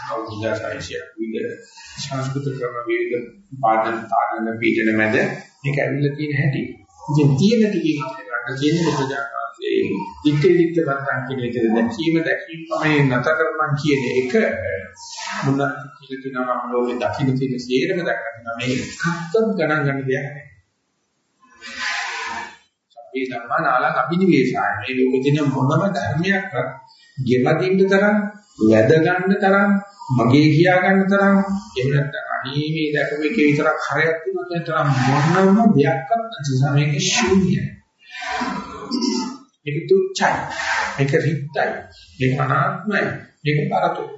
අවුරුද්දයි විවිධ සංස්කෘතික ක්‍රම විවිධ පාඩම් තාඩන පීඩන මැද මේක ඇවිල්ලා තියෙන හැටි. ඉතින් තියෙන ටිකේ ගන්න තියෙන බුදුජානකයේ ඉත්තේ ඉත්ත වත්තන් කියන විදිහට දැකීම දැකීම තමයි නැත කරපන් කියන එක මුන්න කියලා කියනවා මම ලෝකේ දකින්න තියෙන සියරම දක්වනවා මේක එකක්වත් ගණන් ගන්න දෙයක් නෑ. සබ්බේ ධම්මා නාලං අභිනිවේෂාය මේ ලෝකේ තියෙන මොනම ධර්මයක්වත් ගෙවදින්න තරම් වැද ගන්න තරම් මගේ කියා ගන්න තරම් එහෙම නැත්නම් අනේ මේ දැකපු එකේ විතරක් හරයක් තියෙනවා කියන තරම් මොනම දෙයක්වත් නැති මේක ශූන්‍යයි. මේක තුච්චයි. මේක රිත්යි. මේක අනාත්මයි. මේක පරතෝ.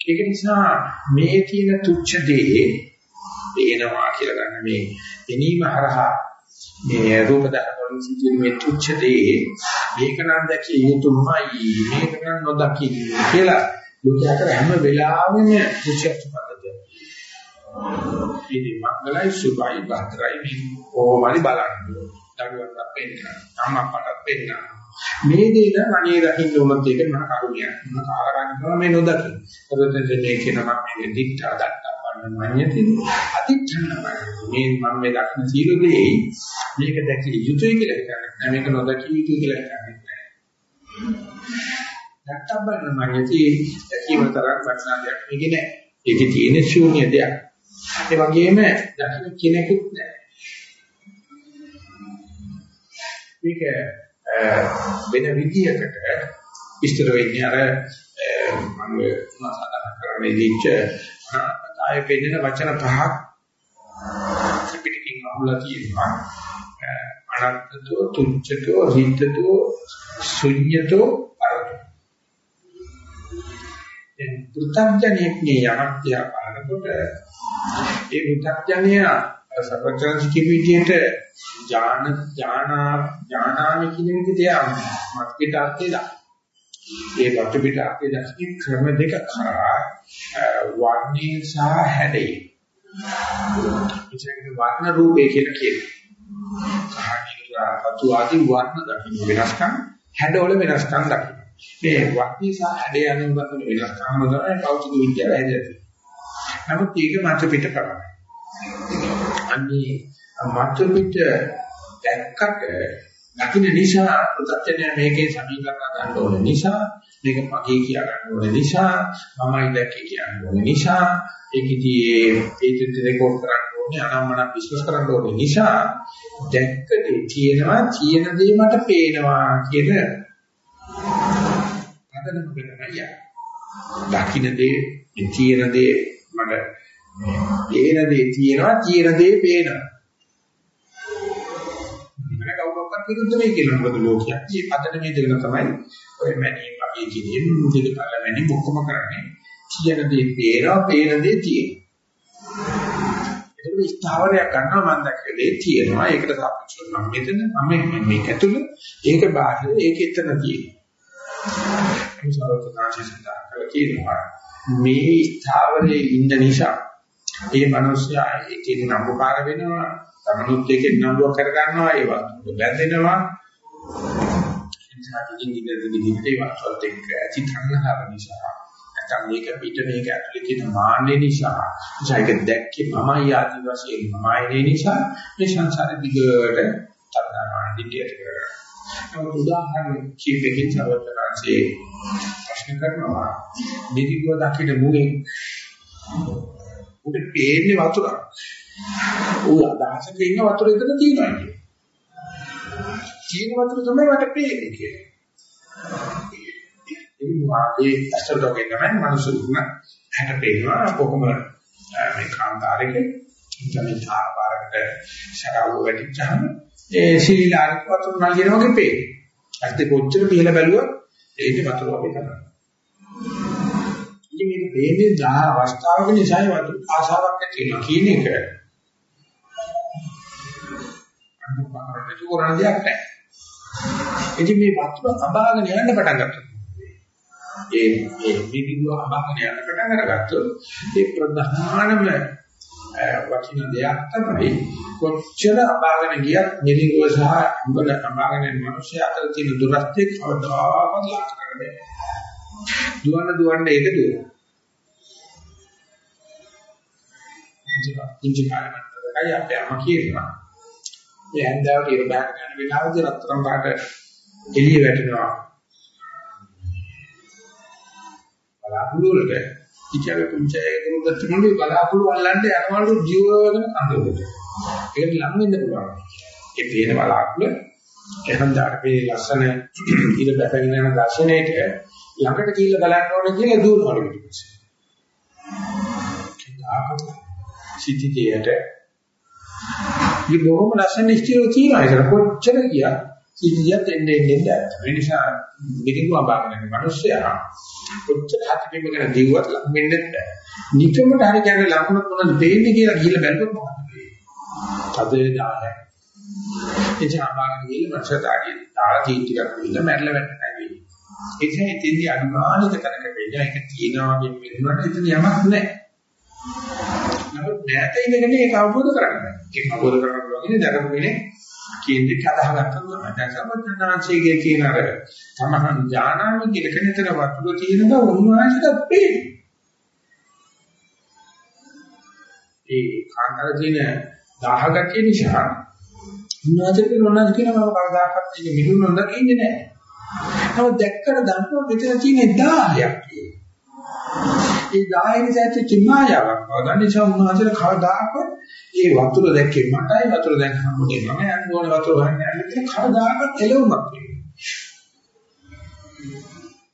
ඒක නිසා මේ තියෙන තුච්ච දේ පේනවා කියලා ගන්න මේ පෙනීම හරහා මේ රූප ධර්ම සිදුවෙන මේ තුච්ච දේ මේක නම් දැකිය යුතුමයි මේක නම් නොදකින්න කියලා ලෝකයා කර හැම වෙලාවෙම තුච්චට පදද ඉතින් මංගලයි සුභයි භද්‍රයි මේ ඕමරි බලන්න. දරුවන්ට පෙන්න අම්මා අපට පෙන්න මේ දේ නම් අනේ දකින්න උනත් ඒක මහ කරුණියක්. මම කාලගන්න කරන මේ නොදකි පොතෙන්දේ කියනවා මේ දික්ඨා දක්තා පන්න මඤ්ඤති අදිඨන්න මේ මම මේ දකින්න සීල දෙයි මේක දැකිය යුතුයි කියලා කියන්නේ මේක නොදකිය යුතුයි කියලා කියන්නේ දක්තා පන්න මඤ්ඤති දැකීම තරම් වටිනා දෙයක් මේක නෑ ඒකේ තියෙන ශූන්‍ය දෙයක්. ඒ වගේම දකින්න කෙනෙකුත් නෑ මේක වෙන විදියකට විස්තර වෙන්නේ අර මම සඳහන් කරන්නේ දීච්ච ආය පෙන්නන වචන පහක් ත්‍රිපිටකයෙන් අහුලා තියෙනවා අනත්තතෝ තුච්ඡතෝ හිතතෝ ශුඤ්ඤතෝ අරතෝ එන් පුත්තඥයෙක් යමක් තියා බලනකොට ඒ පුත්තඥය සර්වචන් කිවිදියට ඥාන ඥානා ඥානාමි කියන විදිහට මත් පිට අර්ථය දා. ඒ වට පිට අර්ථය දැක්කේ ක්‍රම දෙක කරා වර්ණේ සහ හැඩේ. ඉතින් වර්ණ රූපේ කියලා කියනවා. කාණී රතු ආදී වර්ණ දකින්න වෙනස්කම් හැඩවල වෙනස්කම් දකින්න. මේ වර්ණී සහ හැඩ යන බඳුන වෙනස්කම් තමයි භෞතික විද්‍යාව හැදෙන්නේ. නමුත් ඒක මත පිට කරන්නේ. අන්නේ මත පිට දැක්කට දකින්න නිසා ප්‍රත්‍යඥය මේකේ සමීකරණ ගන්න ඕන නිසා මේක මගේ කියා ගන්න ඕන නිසා මමයි දැක්කේ කියන්න ඕන නිසා ඒකදී ඒ පේටන්ට් රෙකෝඩ් කරන්න ඕනේ අනම්මන විශ්වාස කරන්න ඕනේ නිසා දැක්ක දේ තියෙනවා තියෙන දේ මට පේනවා කියන පදනම වෙනමයි දකින්න දේ තියෙන දේ මට පේන දේ තියෙනවා තියෙන දේ පේනවා. විරුද්ධ වෙයි කියලා මොකද ලෝකයක්. මේ පදනමේ දෙකම තමයි ඔය මැනීම අපේ ජීවිතේ මුදික කල මැනීම ඔක්කොම කරන්නේ. කියන දේ පේනවා, පේන දේ තියෙනවා. ඒක ස්ථාවරයක් ගන්නවා මම දැක්ක දේ තියෙනවා. ඒකට සාපේක්ෂව මම මෙතන මම මේක ඇතුළ ඒක බාහිර ඒක එතන තියෙනවා. සරලතාවයෙන් සඳහන් කළා කියනවා මේ ස්ථාවරයේ ඉන්න නිසා ඒ මිනිස්යා ඒකේ නම්බුකාර වෙනවා තමනුත් ඒකේ නම්බුවක් කර ගන්නවා ඒ වස්තුව බැඳෙනවා. එනිසා ඉතින් ඉතින් ඉතින් ඒ වස්තුවත් එක්ක ඇති තණ්හාව නිසා. නැත්නම් මේක පිට මේක ඇතුලේ තියෙන මාන්නේ නිසා. ඒක දැක්කේ මමයි ආදි වශයෙන් මමයි නිසා මේ සංසාරෙ දිගට තණ්හාව දිටියට කරගන්නවා නමුත් උදාහරණ කීපකින් සර්වතරන්සේ ප්‍රශ්න කරනවා. නිදිගුව දකින්න මුලින් උඩ පේන්නේ වතුරක්. ඌ අදහසක ඉන්න වතුර එතන තියෙනවා කියන්නේ. තියෙන වතුර තමයි මට පේන්නේ කියන්නේ. ඒ වාගේ ඇස්ට්‍රොඩෝගේ තමයි මනුස්සුන් හැට පේනවා කොහොම මේ කාන්තාරයේ ඉතලේ තාරපාරකට ශරාව වැටිච්චාම ඒ සීලාරක වතුර නලියන වගේ පේනවා. ඇත්ත කොච්චර පිහලා බැලුවා ඒක වතුර වගේ තමයි. ඉතින් මේක වෙන්නේ දා අවස්ථාවක නිසායි වතුර ආශාවක් ඇති වෙනවා කියන එක. අනුපාරට චෝරණ දෙයක් නැහැ. ඉතින් මේ වතුර අභාගන යන්න පටන් ගත්තා. ඒ ඒ විවිධ අභාගන යන්න පටන් අරගත්තොත් ඒ ප්‍රධානම වචන දෙයක් තමයි කොච්චර අභාගන ගියත් නිරිගව සහ උඹල අභාගන මිනිස්සු අතර තියෙන දුරස්තේ කවදාකවත් ලා කරන්නේ දුවන්න දුවන්න ඒක දුවන. ඉන්ජි කාලෙකට අපේ අම්මා කියනවා. මේ හැන්දාවට ඉර බහක යන වෙලාවදී රත්තරන් පාට එළිය වැටෙනවා. බලාකුළු වලට ඉතියාවේ පුංචි ඒකරුත් තිබුණේ බලාකුළු අල්ලන්න යනවලු ජීවවගෙන කඳවලට. ඒකට ලඟ වෙන්න පුළුවන්. ඒ පේන බලාකුළු එහෙන්දාට මේ ලස්සන ඉර බැහැගෙන යන දර්ශනයේට ළඟට ගිහිල්ලා බලන්න ඕනේ කියලා දුවනවලු ඊට පස්සේ. සිටිතියට මේ බොහොම ලස්සන ස්ථිරව තියෙනවා ඒක කොච්චර ගියා සිටියත් එන්නේ එන්නේ ඒ නිසා මිනිගු අඹගෙන මිනිස්සයා කොච්චර හතිපෙමගෙන දිව්වත් ලඟ වෙන්නේ නැහැ. නිකමට හරි කියන්නේ ලඟුණ මොනවද දෙන්නේ කියලා ගිහිල්ලා බැලුවොත් මොකද වෙන්නේ? තදේ දාහය. එච අඹගෙන ගිහිල්ලා මනසට දාලා තීන් ටිකක් ගිහිල්ලා මැරලා වැටෙන්නේ නැහැ. ඒකයි එතෙන්දී අනුමානික තැනක වෙන්නේ ඒක තියනවා කියන වෙනුවට එතන යමක් නැහැ. නමුත් නැත ඉඳගෙන ඒක අවබෝධ කරගන්න. ඒක අවබෝධ කරගන්න වගේ දරපු කෙනෙක් කියන දෙක අදහගත්තොත් තමයි. දැන් සම්බුද්ධාංශයේ කියන අර තමහන් ඥානාමි කියන කෙනෙතර වතුර තියෙන බව උන්වහන්සේට පේනවා. ඒ කාන්තර තියෙන දාහගතිය නිසා උන්වහන්සේට උන්වහන්සේ කියන බව කවදාකවත් ඒක මිදුණු නොදකින්නේ නැහැ. නමුත් දැක්කට දන්නවා මෙතන තියෙන 1000ක් ඒ 10 නිසා ඇති චිමායාවක් වදන් නිසා උන්වහන්සේලා කවදාකවත් ඒ වතුර දැක්කේ මටයි වතුර දැක්කම මොකද මම යන්න ඕනේ වතුර හොයන්න යන්න කියලා කවදාකවත් එළවුමක් නෙවෙයි.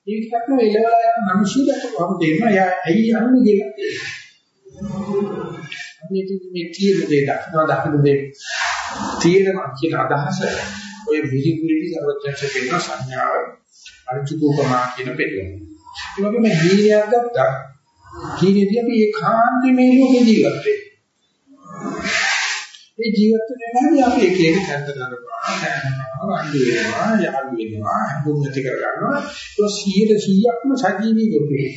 ඒකක්ම එළවලා යන මිනිස්සු දැක්කම දෙන්න යා ඇයි යන්නේ කියලා. මේ මේ තියෙන දේ දක්නවා දකින්න දේ තියෙනවා කියන අදහස ඔය විහිගුලිටි සර්වඥාච කියන සංඥාව අර්ථකෝපමා කියන පෙළෙන. ඒ වගේම හීනයක් ගත්තා. හීනේදී අපි ඒකාන්තයෙන් මේ ලෝකේ ජීවත් වෙනවා. ඒ ජීවත් වෙනවාදී අපි එක එක තැන්ට ගන්නවා, අඬ වෙනවා, යාළු වෙනවා, හුඟති කර ගන්නවා. ඒක 100%ක්ම සජීවී වෙන්නේ.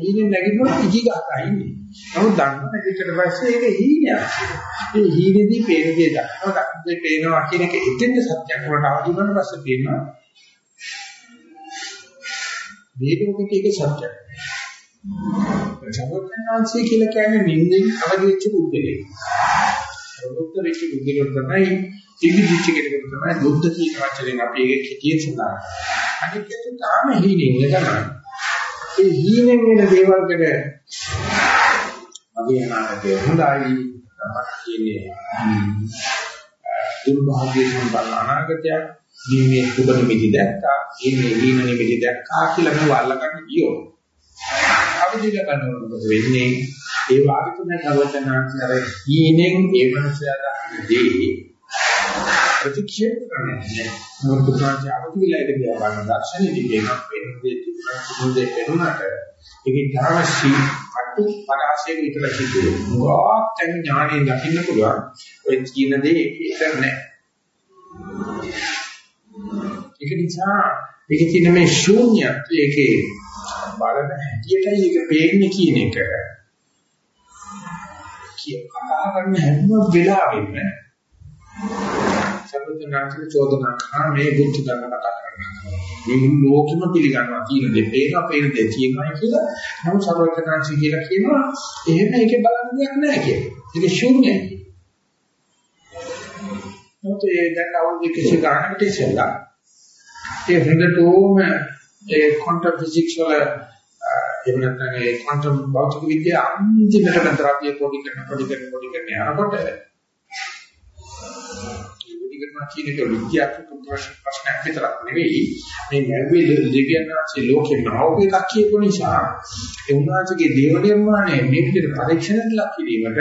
හීනෙන් නැගිටිනකොට ඉජි ගහලා ඉන්නේ. නමුත් දන්න නැගිටිට පස්සේ ඒක හීනයක්. ඒ හීනේදී පේන දේ දක්නවා දක්න්නේ පේනවා කියන එක එතෙන්ද සත්‍යයක් වලට අවදි වුණාට පස්සේ පේනවා. මේ ලෝකෙට ඒක සත්‍යයක්. සර්වඥාන්සේ කියලා කියන්නේ නිින්දෙන් අවදි වෙච්ච බුද්ධලේ. ප්‍රබුද්ධ වෙච්ච බුද්ධලේ තමයි ඉවිදිච්ච කෙනෙකුට තමයි බුද්ධ කියන වචනේ අපි ඒක කෙටියෙන් සඳහන්. අනිත් එක තාම හීනෙන් නේද? ඒ හීනෙන් වෙන දේවල් වල මගේ අනාගතය හොඳයි තමයි කියන්නේ දුර්භාග්‍ය සම්පන්න අනාගතයක් දීමේ සුබ නිමිති දැක්කා ඉන්නේ හීන නිමිති දැක්කා කියලා මම අල්ලගන්න ගියෝ අවදිල කරනකොට මොකද වෙන්නේ ඒ වාගේ තමයි සර්වඥාන්සේ අර හීනෙන් ඒ මනසට දේ ප්‍රතික්ෂේප කරන්නේ මොකද පුතාචි අවදි වෙලා ඉඳලා බලන දර්ශනෙදි මේක වෙන්නේ මුදේ පෙනුනට ඒකේ තරමසි අටු පරාසය විතර කිව්වේ මොකක්ද ඥාණය දකින්න පුළුවන්? ඔය කියන දේ ඒක නෑ. ඒක නිසා ඒකේ තියෙන මේ ශූන්‍යත්වය ඒකේ බලන හැටියටයි ඒක පේන්නේ කියන එක කිය කතා කරන හැම වෙලාවෙම සර්වඥාන්සේ චෝදනා කරා මේ බුද්ධ ධර්ම කතා කරනවා. මේ මුළු ලෝකෙම පිළිගන්නවා කියන දේ පේනවා පේන දේ තියෙනවා කියලා. නමුත් සර්වඥාන්සේ කියලා කියනවා එහෙම ඒකේ බලන්න දෙයක් නැහැ කියලා. ඒක ශූන්‍යයි. මොකද ඒ දැන් අවුරුදු කිසි ගානකට ඉස්සෙල්ලා ඒ හොඳටම ඒ ක්වොන්ටම් ෆිසික්ස් වල එහෙම නැත්නම් ඒ ක්වොන්ටම් භෞතික විද්‍යාව අන්තිමට ද්‍රව්‍ය පොඩි කරන පොඩි කරන පොඩි කරන යනකොට කරනවා කියන එක විද්‍යාත්මක ප්‍රශ්නයක් විතරක් නෙවෙයි. මේ නැව්වේ දෙවියන්ාගේ ලෝකේ නවක එකක් කියපු නිසා ඒ උන්වහන්සේගේ දේව නිර්මාණය මේ විදිහට පරීක්ෂණයට ලක් කිරීමට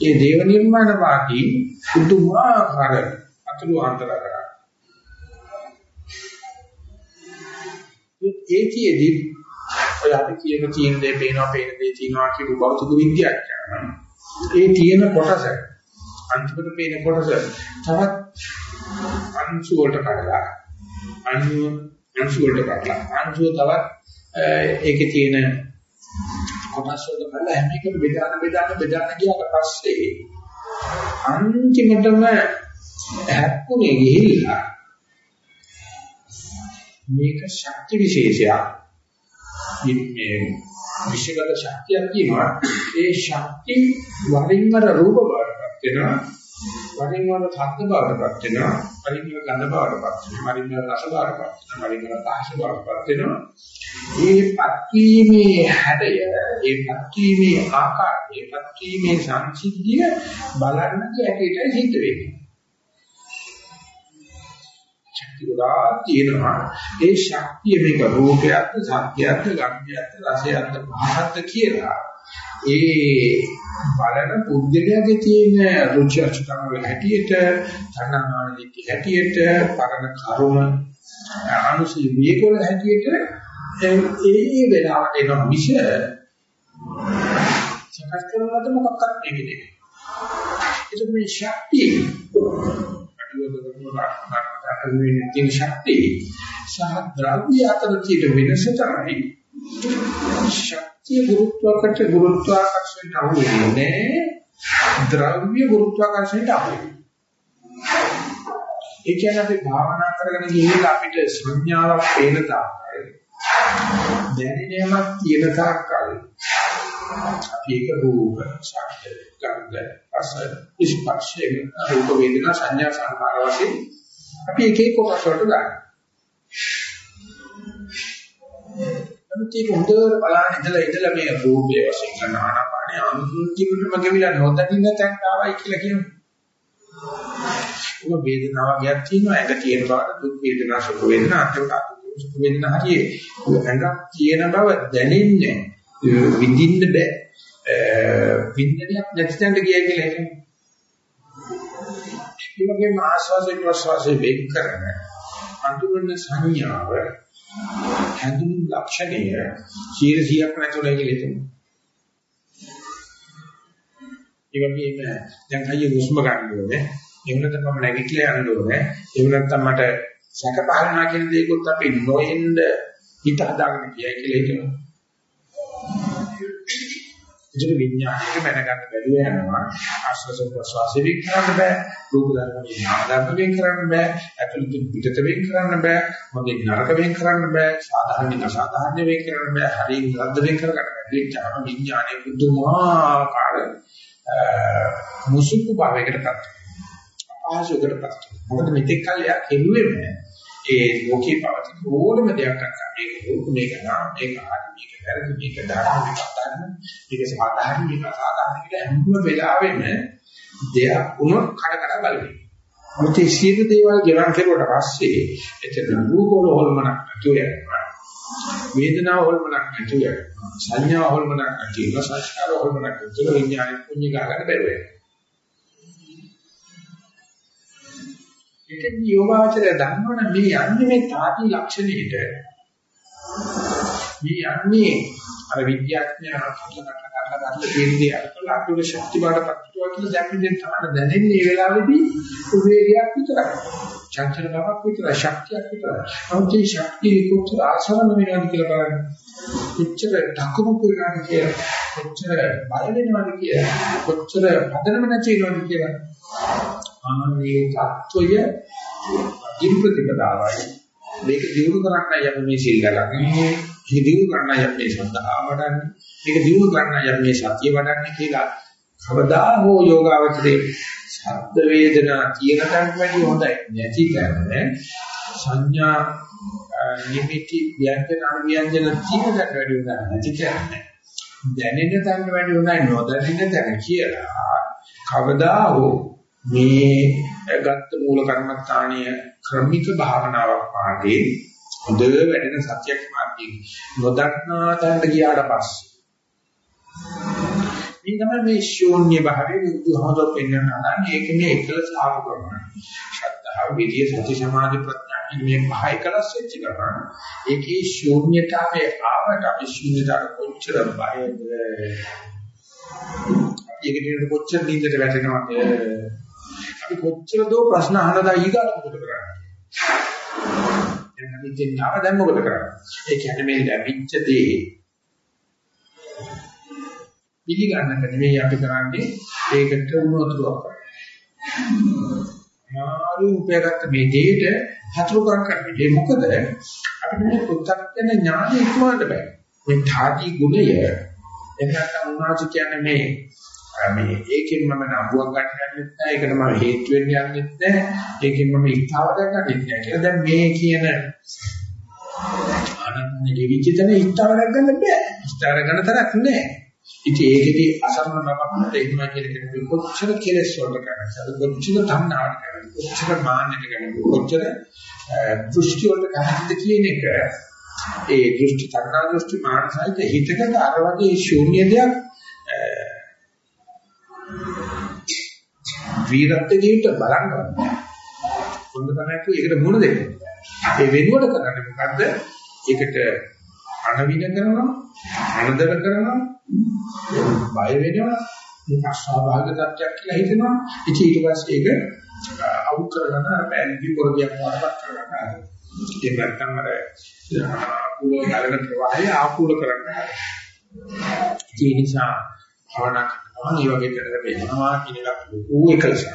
ඒ දේව නිර්මාණ වාදී පුදුමාකාර අතුරු ආන්තර ඒකයේදී ඔය අපි කියන තියෙන දේ පේනවා පේන දේ තියෙනවා කියපු භෞතික විද්‍යාඥයන් ඒ තියෙන කොටස අන්තිමට පේන කොටස තවත් අංශු වලට කඩලා අංශු අංශු වලට කඩලා. අංශු තවත් ඒකේ තියෙන කොටස් වලට කඩලා හැම එකම බෙදාන බෙදාන බෙදාන ගියාට පස්සේ අන්තිමටම හැප්පුනේ ගිහිල්ලා මේක ශක්ති විශේෂයක්. මේ විශ්වගත ශක්තියක් කියනවා. ඒ ශක්ති වරින් වර රූප බවටපත් වෙනවා. වරින් වර ශබ්ද බවටපත් වෙනවා. වරින් වර ගන්ධ බවටපත් වෙනවා. වරින් වර රස බවටපත් වෙනවා. වරින් වර පහස බවටපත් වෙනවා. මේ පත්වීමේ හැඩය ඒ පත්වීමේ ආකාරය ඒ පත්වීමේ සංසිද්ධිය බලන්න කැටේට සිද්ධ වෙන්නේ. ශක්තිය ගොඩාක් තියෙනවා. ඒ ශක්තිය මේක රූපයක්ද සත්‍යයක්ද ගන්ධයක්ද රසයක්ද පහක්ද කියලා. ඒ බලන පුද්ගලයාගේ තියෙන රුචි අරුචිකම් වල හැටියට තණ්හාමාන දිට්ඨි හැටියට පරණ කර්ම අනුසී මේකවල හැටියට ඒ වෙලාවට එන මිස සකස් කරනවද මොකක්වත් නෙමෙයි. ඒක මේ ශක්තිය. අඩුවෙන තියෙන ශක්තිය සහ ද්‍රව්‍ය අතර තියෙන වෙනස තමයි ශක්තිය ගුරුත්වාකර්ෂ ගුරුත්වාකර්ෂණයට අහු වෙන්නේ ද්‍රව්‍ය ගුරුත්වාකර්ෂණයට අහු වෙන්නේ. ඒ කියන්නේ අපි භාවනා කරගෙන ගිහිල්ලා අපිට සංඥාවක් පේන තාක්කල් දැනෙනමක් තියෙන තාක්කල් අපි ඒක රූප, ශබ්ද, ගන්ධ, රස, ස්පර්ශ, රූප වේදනා සංඥා සංකාර වශයෙන් අපි එක එක කොටස් වලට දානවා. නමුත් ඒක හොඳට බලන්න ඉඳලා ඉඳලා මේ රූපයේ වශයෙන් ගන්න ආනාපානිය අනුසුද්ධියකටම ගෙවිලා නොදකින්න තැනට ආවයි කියලා කියනවා. ඒක වේදනාවක් ගියක් තියෙනවා ඇඟ තියෙන බවට දුක් වේදනා සුඛ වේදනා අන්තිමට සුඛ වේදනා හරියේ ඇඟක් තියෙන බව දැනෙන්නේ විඳින්න බෑ. විඳින්නක් නැති තැනට ගියයි කියලා හිතන්නේ. ඒ වගේම ආස්වාදේ ප්‍රසවාසයේ වෙක් කරන අඳුරන සංඥාව හැඳුනු ලක්ෂණය 100ක් නැතුණයි කියලා හිතමු. ඒ වගේම දැන් අයියේ හුස්ම ගන්න ඕනේ. එහෙම නැත්නම් මම නැගිටලා යන්න ඕනේ. එහෙම නැත්නම් මට සැක පහළනවා කියන දේකුත් අපි නොඑන්න හිත හදාගෙන කියයි කියලා හිතමු. ඒකට විඥානයක මැනගන්න බැරුව යනවා. ආශ්වාස ප්‍රශ්වාස වෙන් කරන්න බෑ. රූප ධර්ම විඥාන ධර්ම වෙන් කරන්න බෑ. ඇතුළත පිටත වෙන් කරන්න බෑ. මොකද නරක වෙන් කරන්න බෑ. සාධාරණ අසාධාරණ වෙන් කරන්න බෑ. හරි නිරද්ද වෙන් කරගන්න බෑ. විඥාන විඥානයේ පුදුමාකාර මුසුකු භාවයකටපත් වෙනවා. අපහසුකටපත්. මොකද මෙතෙක් කල් යා කෙරුවේ නෑ. ඒ ලෝකේ පවතින ඕනම දෙයක් අරගෙන මේක රූප මේක නාම මේක ආදි මේක වැරදි මේක ධර්ම මේක අත්හරින මේක සාධාරණ මේක අසාධාරණ කියලා හැම වෙලාවෙම දෙයක් වුණොත් කඩ කඩ බලන්නේ. මොකද සියලු දේවල් ගෙවන් කෙරුවට පස්සේ එතන රූප වල හොල්මනක් නැතුව යනවා. වේදනාව හොල්මනක් නැතුව යනවා. සංඥා හොල්මනක් නැතුව යනවා. සංස්කාර හොල්මනක් නැතුව විඥානය පුණ්‍ය ගන්න බැරුව යනවා. ඒකෙන් යෝගාචරය දන්නවනේ මේ යන්නේ මේ තාටි ලක්ෂණයට. මේ යන්නේ අර විද්‍යාඥයා කටලා කටලා ගන්න තියෙන දේ අරකල අපේ ශක්ති බාටපත් වෙනවා කියලා දැක්කෙන් තමයි දැනෙන්නේ මේ වෙලාවේදී උවේගයක් විතරයි. චංචල බවක් විතරයි ශක්තියක් විතරයි. නමුත් මේ ශක්තිය කොච්චර ආසරණ වෙනවද කියලා බලන්න. කොච්චර ඩකුමු කරනවද කියලා කොච්චර බල වෙනවද කියලා කොච්චර පදනම නැති වෙනවද කියලා අනේ தত্ত্বය අදින් ප්‍රතිපදාවයි මේක දිනු කරන්නයි අපි මේ සීල් ගලන්නේ. මේක දිනු කරන්නයි අපි ශ්‍රද්ධාව වඩන්නේ. මේක දිනු කරන්නයි අපි මේ සතිය වඩන්නේ කියලා කවදා හෝ යෝගාවචරේ ශබ්ද වේදනා කියන තැනට වැඩි හොඳයි. නැති තැන සංඥා නිමිටි ව්‍යංජන අනුව්‍යංජන කියන තැනට වැඩි හොඳයි. නැති තැන දැනෙන තැනට වැඩි හොඳයි නොදැනෙන තැන කියලා කවදා හෝ මේ ගත්ත මූල කර්මස්ථානීය ක්‍රමික භාවනාවක් වාගේ හොඳ වැඩෙන සත්‍යයක් මාර්ගයෙන් නොදක්නා තැනට ගියාට පස්සේ. මේ තමයි මේ ශූන්‍ය භාවයේ බුදුහමෝ පෙන්වන අනන්නේ ඒක මේ එකලස ආව කරනවා. ශ්‍රද්ධාව විදියේ සති සමාධි ප්‍රඥා කියන මේ පහ එකලස් වෙච්ච කරනවා ඒකේ ශූන්‍යතාවයේ ආවට අපි ශූන්‍යතාවට කොච්චර බයද? ඒකට කොච්චර නින්දට වැටෙනවද? අපි කොච්චර දෝ ප්‍රශ්න අහනදා ඊගාට මොකද කරන්නේ? දැන් අපි දෙන්නාව දැන් මොකද කරන්නේ? ඒ කියන්නේ මේ ලැබිච්ච දේ පිළිගන්නක නෙවෙයි අපි කරන්නේ ඒකට උනතුරුවක් කරන්නේ. යාරු උපයගත්ත මේ දෙයට හතුරුකම් කරන්නේ. ඒ මොකද අපිට මේ පුත්තක්යන ඥානෙ ඉක්මවන්න බෑ. මේ ධාති ගුණය එන්නත් උනාච කියන්නේ මේ මේ ඒකෙන් මම නඹුවක් ගන්න යන්නෙත් නැහැ ඒකට මම හේතු වෙන්න යන්නෙත් නැහැ ඒකෙන් මම ඉස්තාවද ගන්නෙත් නැහැ කියලා. දැන් මේ කියන ආනන්ද දෙවිචිතන ඉස්තාවද ගන්න බෑ. ඉස්තාවද ගන්න තරක් නැහැ ඉතින් ඒකෙදි අසරණ බබකට එහෙම කියන කෙනෙක් කොච්චර කෙලස් වලට කරන්නේ? කොච්චර තණ්හාවට කරන්නේ? කොච්චර මාන්නයට කරන්නේ? කොච්චර දෘෂ්ටි වලට කරන්නේ කියන එක ඒ දෘෂ්ටි තණ්හා දෘෂ්ටි මානසික හිතකට අර වගේ ශූන්‍ය දෙයක් වීරත්වයට බලන්න ගන්න. හොඳ තැනක් ඒකට මුණ දෙන්න. ඒ වෙනුවට කරන්නේ මොකද්ද? ඒකට අනවින කරනවා, අනදර කරනවා, බය වෙනවා, මේක අස්වාභාවික තත්ත්වයක් කියලා හිතෙනවා. ඉතින් ඊට පස්සේ ඒක අවුත් කරගන්න අර බැලි පොරදියක් වඩපත් කරගන්න. ඒක නැත්තම් අර ආකූල ගලන ප්‍රවාහය ආකූල කරන්න. ඒ නිසා භවනා කරනවා මේ වගේ කරලා වෙනවා කියන එක ලොකු එකලසක්.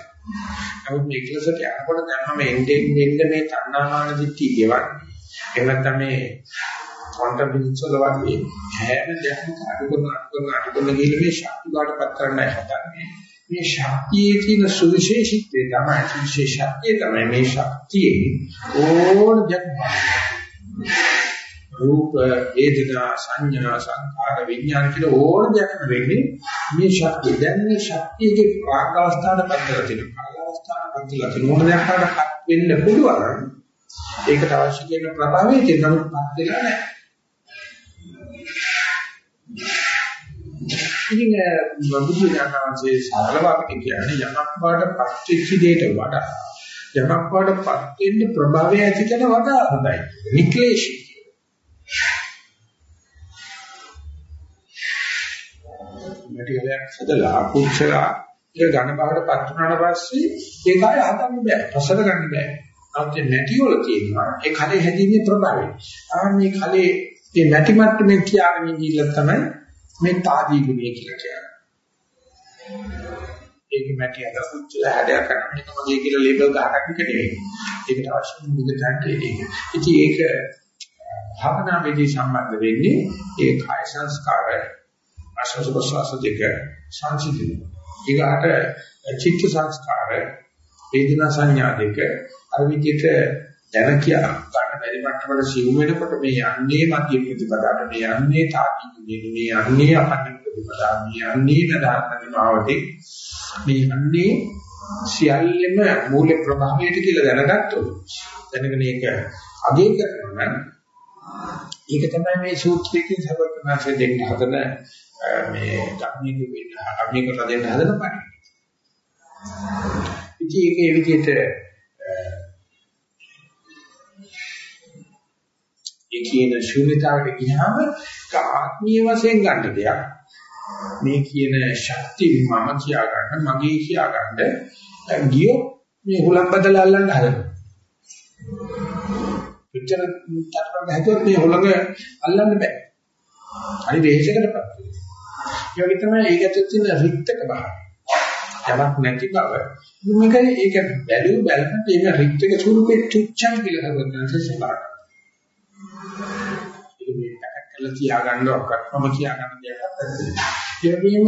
නමුත් මේ එකලසට යනකොට දැන් මම එන්නේ එන්නේ මේ තණ්හාමාන දිට්ඨි ගෙවන්නේ. එහෙම නැත්නම් මේ ක්වොන්ටම් ෆිසික්ස් වල වගේ හැම දෙයක්ම අඩු කරන අඩු කරන අඩු කරන ගිහින් මේ ශක්ති බාටපත් කරන්නයි හදන්නේ. මේ ශක්තියේ තියෙන සුවිශේෂීත්වය තමයි සුවිශේෂත්වය තමයි මේ ශක්තියේ ඕන දෙයක් රූප වේදනා සංඥා සංකාර විඥාන කියලා ඕන දෙයක් වෙන්නේ මේ ශක්තිය. දැන් මේ ශක්තියගේ ප්‍රාග් අවස්ථාවට පත්වලා තියෙනවා. කාල අවස්ථාවට පත්වලා තියෙන ඕන දෙයක්කට හත් වෙන්න පුළුවන්. ඒකට අවශ්‍ය කියන ප්‍රභාවය තියෙන නමුත් පත් වෙලා නැහැ. ඉතින් බුදු දහමසේ සරලව අපිට කියන්නේ යමක් බාට පත් වෙච්ච දෙයට වඩා යමක් බාට පත් වෙන්න ප්‍රභාවය ඇති කරන වඩා හොඳයි. නික්ලේශී මැටීරියලයක් හදලා පුච්චලා ඒක ඝන බවට පත් වුණාට පස්සේ ඒ කාය හදන්න බෑ. රසද ගන්න බෑ. නමුත් මේ මැටි වල තියෙනවා ඒ කලේ හැදීමේ ප්‍රභාවය. ආ මේ කලේ මේ මැටි මට්ටමේ තියාගෙන ඉඳිලා තමයි මේ తాදී ගුණය කියලා කියනවා. ඒක මැටි අද පුච්චල හැඩයක් කරන මේක මගේ කියලා ලේබල් ගහගන්න එක නෙවෙයි. ඒකට අවශ්‍ය මුදටට ඒක. ඉතින් ඒක භාවනා වේදී සම්බන්ධ වෙන්නේ ඒ කාය සංස්කාර ආශස් ප්‍රසවාස දෙක සංසිඳන. ඊගාට චිත්ත සංස්කාර වේදනා සංඥා දෙක අර විදිහට දැන කියා ගන්න බැරි මට්ටමට සිව් වෙනකොට මේ යන්නේ මධ්‍ය ප්‍රතිපදාට මේ යන්නේ තාපි මේ යන්නේ අපන්න ප්‍රතිපදා මේ යන්නේ නදාත්මක භාවතේ මේ යන්නේ සියල්ලම මූල ප්‍රභාවයට කියලා දැනගත්තොත් දැනගෙන ඒක අගය කරනවා නම් ඒක තමයි මේ සූත්‍රයේ සබකනාශය දෙන්න හදන මේ ධර්මයේ වෙන්න අභිකට දෙන්න හදන පණි. ඉතින් ඒක ඒ විදිහට ඒ කියන ශූන්‍යතාවට ගියාම ආත්මීය වශයෙන් ගන්න දෙයක්. මේ කියන ශක්තිය මම කියා ගන්න, මගේ කියා ගන්න ගියොත් මේ හුලම් බදලා අල්ලන්න හදනවා. පිටර තරකට හැදුවොත් මේ හුලඟ අල්ලන්න බෑ. හරි වෙහෙසකටපත් වෙනවා. ඒ වගේ තමයි ඒකට තියෙන රික්තක භාවය. යමක් නැති බව. මේක ඒක බැලුව බැලනට මේ රික්තක ස්වරූපේ තුච්චයි කියලා හදන්න සබාට. ඒක මේ පැකට් කරලා තියාගන්නවක් මම කියාගන්න දෙයක් නැහැ. ඒ වගේම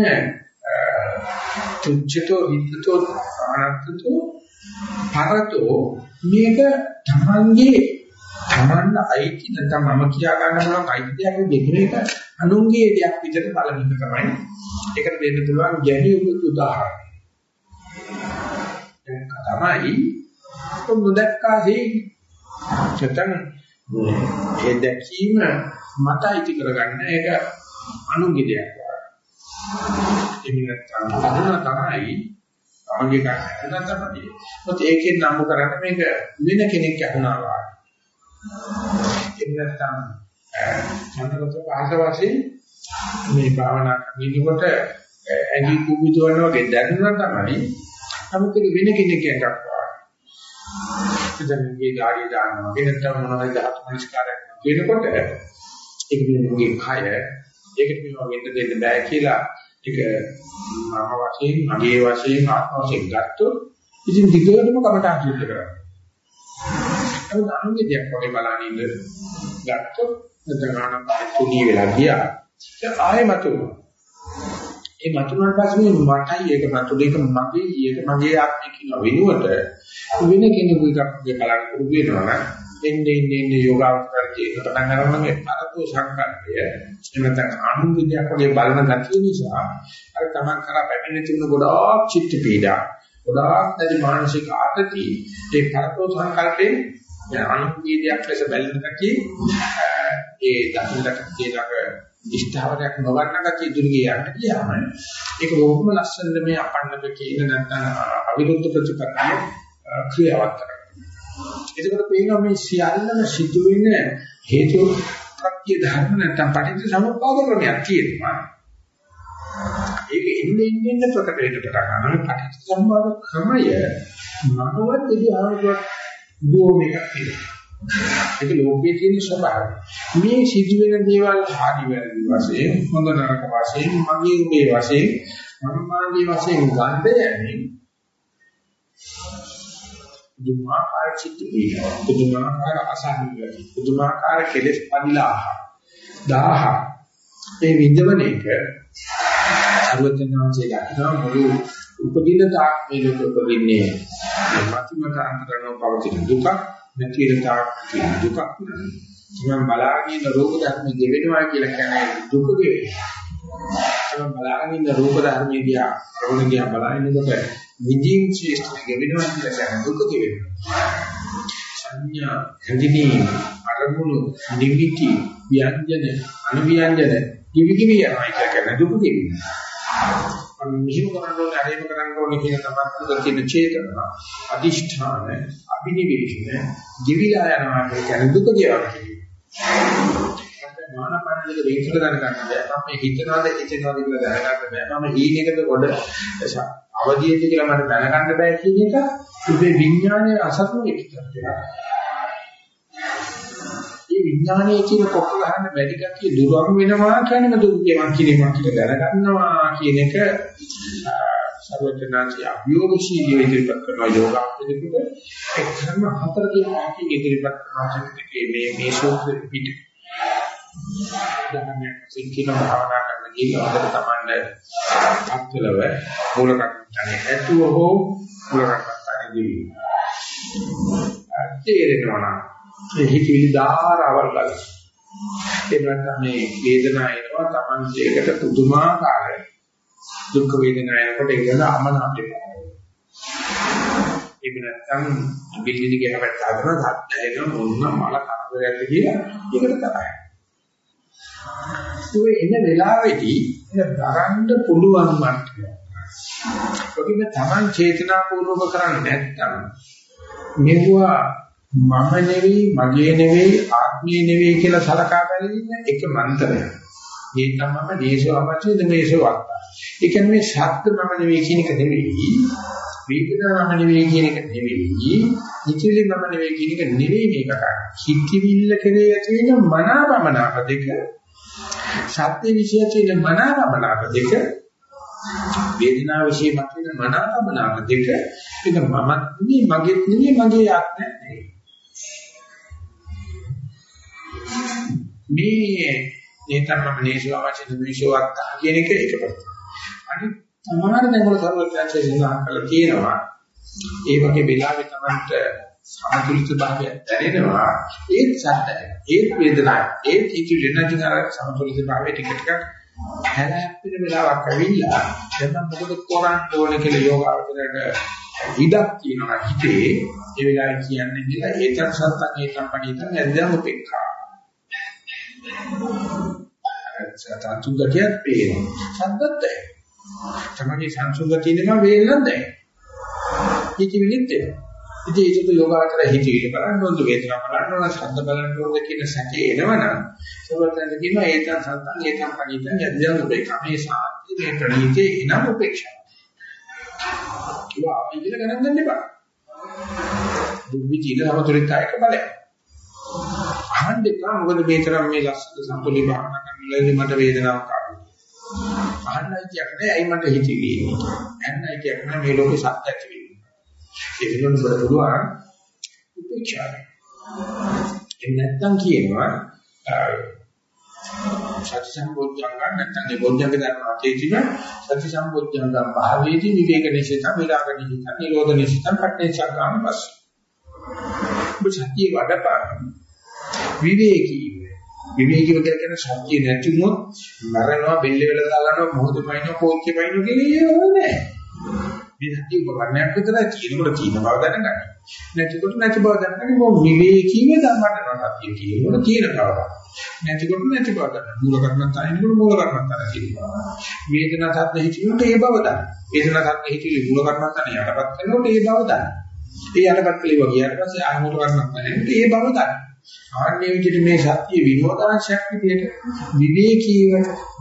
තුච්චතෝ හිතතෝ අනත්තතෝ පරතෝ මේක තමන්ගේ තමන්න අයිති නැත්නම් මම කියා ගන්න පුළුවන් අයිති දෙයක් නෙවෙයි එක අනුන්ගේ දෙයක් විදිහට බලන එක තමයි. ඒකට දෙන්න පුළුවන් ගැහි උදාහරණ. තමයි නොදැක්කාසේ නැත්නම් ඒ දැකීම මට අයිති කරගන්න ඒක අනුන්ගේ දෙයක් වගේ. එමි නැත්නම් අනුන තමයි තමන්ගේ ගන්න නැත්නම් මොකද ඒකෙන් නම් කරන්නේ මේක වෙන කෙනෙක් අහුණා වගේ. එමි නැත්නම් මනරත පහස වශයෙන් මේ භාවනා කරනකොට ඇඟි කුඹි දුවන වගේ දැනුණා තමයි නමුත් ඒක වෙන කෙනෙක් එකක් වගේ. ඉතින් මේ ධාරිය දානවා. වෙනතම මොනවද ධාතු මනස්කාරයක් වෙනකොට ඒක මේ කය ඒකට මේවා වෙන්න දෙන්න බෑ කියලා ඒක මම වශයෙන් මගේ වශයෙන් ආත්ම වශයෙන් ගත්තොත් ඉතින් දිගටම කමටහන් සිද්ධ කරනවා. ඒක අනුගේ දෙයක් වගේ බලන ඉන්න ගත්තොත් නැත්නම් තුනී වෙලා ගියා. ඒ ආයෙ මතුවෙනවා. ඒ මතුනට පස්සේ මටයි ඒක මතුලේක මගේ ඊට මගේ ආත්මය කියන වෙනුවට වෙන කෙනෙකුට බලන්න පුරුදු වෙනවා නම් එන්නේ එන්නේ යෝගාවචරයේ පටන් ගන්නවා නම් අරතෝ සංකල්පය එහෙම නැත්නම් අනුවිද්‍යාවක් වගේ බලන ගැතිය නිසා අර තමන් කරා පැමිණ තිබුණ ගොඩාක් චිත්ත පීඩා ගොඩාක් නැති මානසික ආතති ඒ පරතෝ සංකල්පේ අනුවිද්‍යාවක් ලෙස බැලන ගැතිය ඒ දකින්නට කියනක ඉෂ්ඨාවරයක් නොවන්න ගැතිය ඉදිරිය යන්න ගියාම ඒක බොහොම ලස්සනට මේ අපන්නක කියන නැත්නම් අවිරුද්ධ ප්‍රතිපදාව ක්‍රියාවක් කරනවා එතකොට පේනවා මේ සියල්ලම සිදුවෙන හේතු ප්‍රත්‍ය ධර්ම නැත්නම් පටිච්ච සමුප්පාද ක්‍රමයක් තියෙනවා. ඒක එන්නේ එන්නේ ප්‍රකට වෙන්න පටන් ගන්නවා. පටිච්ච සමුප්පාද ක්‍රමය මනවත් ඉතිහාසයක් දෝමයක් තියෙනවා. ඒක ලෝකයේ තියෙන ස්වභාවය. මේ සිදුවෙන දේවල් හරි වැරදි වශයෙන් හොඳ නරක වශයෙන් මගේ උඹේ වශයෙන් මම මාගේ වශයෙන් ගන්න යන්නේ පුදුමාකාර චිත්ත පීඩ පුදුමාකාර අසහනය පුදුමාකාර කෙලෙස් පරිලාහ දාහ මේ විඳවන එක සර්වඥාන්සේ දක්වන මුළු උපදින තාක් මේ ලෝක උපදින්නේ මතිමත අන්තරණව පවතින දුක නැති වෙන තාක් තියෙන දුක මම බලාගෙන රෝග ධර්ම ගෙවෙනවා කියලා කියන්නේ දුක ගෙවෙනවා මම බලාගෙන රූප ධර්මයේ දිහා රෝග දිහා බලනකොට විදීන් ශේෂ්ඨ ගෙවෙනවා කියලා කියන දුක ගෙවෙනවා. සංඥා හැඳිනීම අරමුණු නිමිති ව්‍යංජන අනුව්‍යංජන කිවි කිවි යනවා කියලා කියන දුක ගෙවෙනවා. මෙහෙම කරන්න ඕනේ අරේම කරන්න ඕනේ කියන තමත්තුක තියෙන චේතන අදිෂ්ඨාන අභිනිවේෂණ ජීවිලා යනවා කියන දුක ගෙවනවා. ඥානපන දෙක වෙන් කර ගන්න ගන්න බෑ. මම මේ හිතනවාද හිතනවාද කියලා දැනගන්න බෑ. මම ඊනේකද කොට අවදියේද කියලා මට දැනගන්න බෑ කියන එක ඉතින් විඥානයේ අසතුටු එක්කක් වෙනවා. මේ විඥානයේ කියන කොක්ක ගන්න බැරි ගැතිය දුරම් වෙනවා කියන්නේ දුර්ගමක් කිරීමක් කියලා දැනගන්නවා කියන එක සර්වඥාන්සේ අභියෝගශීලී ඉදිරිපත් කරන යෝගාවචරයකට. එක්තරම හතරකින් පහකින් ඉදිරිපත් කරන චිත්තකේ මේ මේ සූත්‍ර පිට. ධර්මයක් සිංකින භාවනා කරන ගිහින් හොඳට තමන්ට අත්වලව මූල කර්මස්ථානේ ඇතුව හෝ මූල කර්මස්ථානේ දෙවි. තේරෙනවා නම් ඒ හිතවිලි ධාරාවල් බලන්න. ඒ නැත්නම් මේ වේදනාව එනවා තමන් ඒකට පුදුමාකාර දුක් වේදනාව එනකොට ඒක නම අමනාපේ. ඒක නැත්නම් බිල්ලිදි ගහකට හදන සත්‍යයක මොන මල කරදරයක්ද කියලා ඒකට තමයි. ඒ එන වෙලාවේදී ඒක දරන්න පුළුවන් මට්ටම. ඔකිම Taman චේතනාපූර්වක කරන්නේ නැත්නම් මෙවුවා මම නෙවෙයි මගේ නෙවෙයි ආත්මීය නෙවෙයි කියලා සලකා බැලීම එක මන්ත්‍රයක්. මේ තමයි දේශව අවශ්‍ය දෙමේශව වත්තා. ඒ කියන්නේ මේ ශබ්ද මම නෙවෙයි කියන එක නෙවෙයි. වේදනා මම නෙවෙයි කියන එක නෙවෙයි. හිතවිලි මම නෙවෙයි කියන එක නෙවෙයි මේක කරන්නේ. හිතවිල්ල කෙරේ ඇති වෙන මනාවමනාප දෙක ශබ්ද විශේෂ තියෙන මනාවමනාප දෙක වේදනාව විශේෂ මත වෙන මනාවමනාප දෙක ඒක මමත් නෙවෙයි මගේත් නෙවෙයි මගේ ආත්මයක් නෙවෙයි. මේ නේතම්ම නේසෝ අවචිත විශෝවත් කියන එක එක පැත්තක්. අනිත් සමහර දෙනවල සර්වඥාන්සේ සඳහන් කරලා තියෙනවා ඒ වගේ වෙලාවෙ තමයි සමතුලිත භාවය දැනෙනවා. ඒත් සත්‍යයි. ඒත් වේදනාවයි ඒත් හිතේ නැතින අර සමතුලිත භාවය ටික ටික හැලැප්පෙන වෙලාවක් ඇවිල්ලා දැන් මම මොකද කරන්න ඕනේ කියලා යෝගාවචරයට ඉඩක් තියෙනවා හිතේ. ඒ වෙලාවේ කියන්නේ කියලා ඒතර සත්තන් ඒකම් පණිතන් ඇද්දම උපේක්ඛා. සතන්තු ගතියක් පේනවා සද්දත් තමයි සංසුගතිය නෙම වේදනක් දැනෙන. හිතවිලිත් එනවා. ඉතින් ඒක යෝගාචර හිතවිලි බලන්න ඕනද වේදනාව බලන්න ඕනද ශබ්ද බලන්න ඕනද කියන සැකේ එනවනම් සෝවතෙන් කියනවා ඒතන් සත්තන් ඒතන් පණිතන් යද්දම් උපේක්ෂා මේ සාන්ති මේ ප්‍රණීතේ එනම් උපේක්ෂා. ඒවා අපි ඉගෙන ගන්න දෙන්න එපා. දුක්විචික සමතුලිතයක බලය. අහන්න එපා. මොකද මේ තරම් මේ ලස්සන සම්තුලිත භාවනා කරනකොට මට වේදනාවක් ආවා. අහන්නයි කියන්නේ ඇයි මට හිතෙන්නේ? එන්නයි කියන්නේ මේ ලෝකේ සත්‍ය ඇති වෙන්නේ. ඒ වෙනුවෙන් බලුවා උපේක්ෂාව එන්න නැත්තම් කියනවා සති සම්බොධ්‍යංග නැත්නම් මේ බොධ්‍යංග ධර්ම අතේ තියෙන සති සම්බොධ්‍යංග භාවයේදී විවේක නිසිත විරාග නිසිත නිරෝධ නිසිත පට්ඨේචාගාම පස්සේ. ඔබ සතිය වඩපා විවේකී විවේකීව කියන සත්‍ය නැතිවොත් මරනවා බෙල්ල වෙල දාගන්නවා මොහොතේ පයින්න කෝච්චේ පයින්න කියලා නෑ. මේ සත්‍ය උපකරණයක් විතරයි තියෙනකොට තියෙන බව දැනගන්න. නැතිකොට නැති බව දැනගන්න මො විවේකීව ධර්මකට සත්‍ය කියනකොට තියෙන බව. නැතිකොට නැති බව දැනගන්න. මූල කර්මත් අයිනකොට මූල කර්මත් අර කියනවා. වේදනා සත්‍ය හිතිනකොට ඒ බව දන්න. වේදනා සත්‍ය හිතිලි මූල කර්මත් අර යටපත් කරනකොට ඒ බව දන්න. ඒ යටපත් කළේ වගියට පස්සේ ආය මූල කර්මත් නැන්නේ ඒ බව දන්න. ආන්නේ විදිහට මේ සත්‍ය විනෝදාංශයක් විදිහට විවේකීව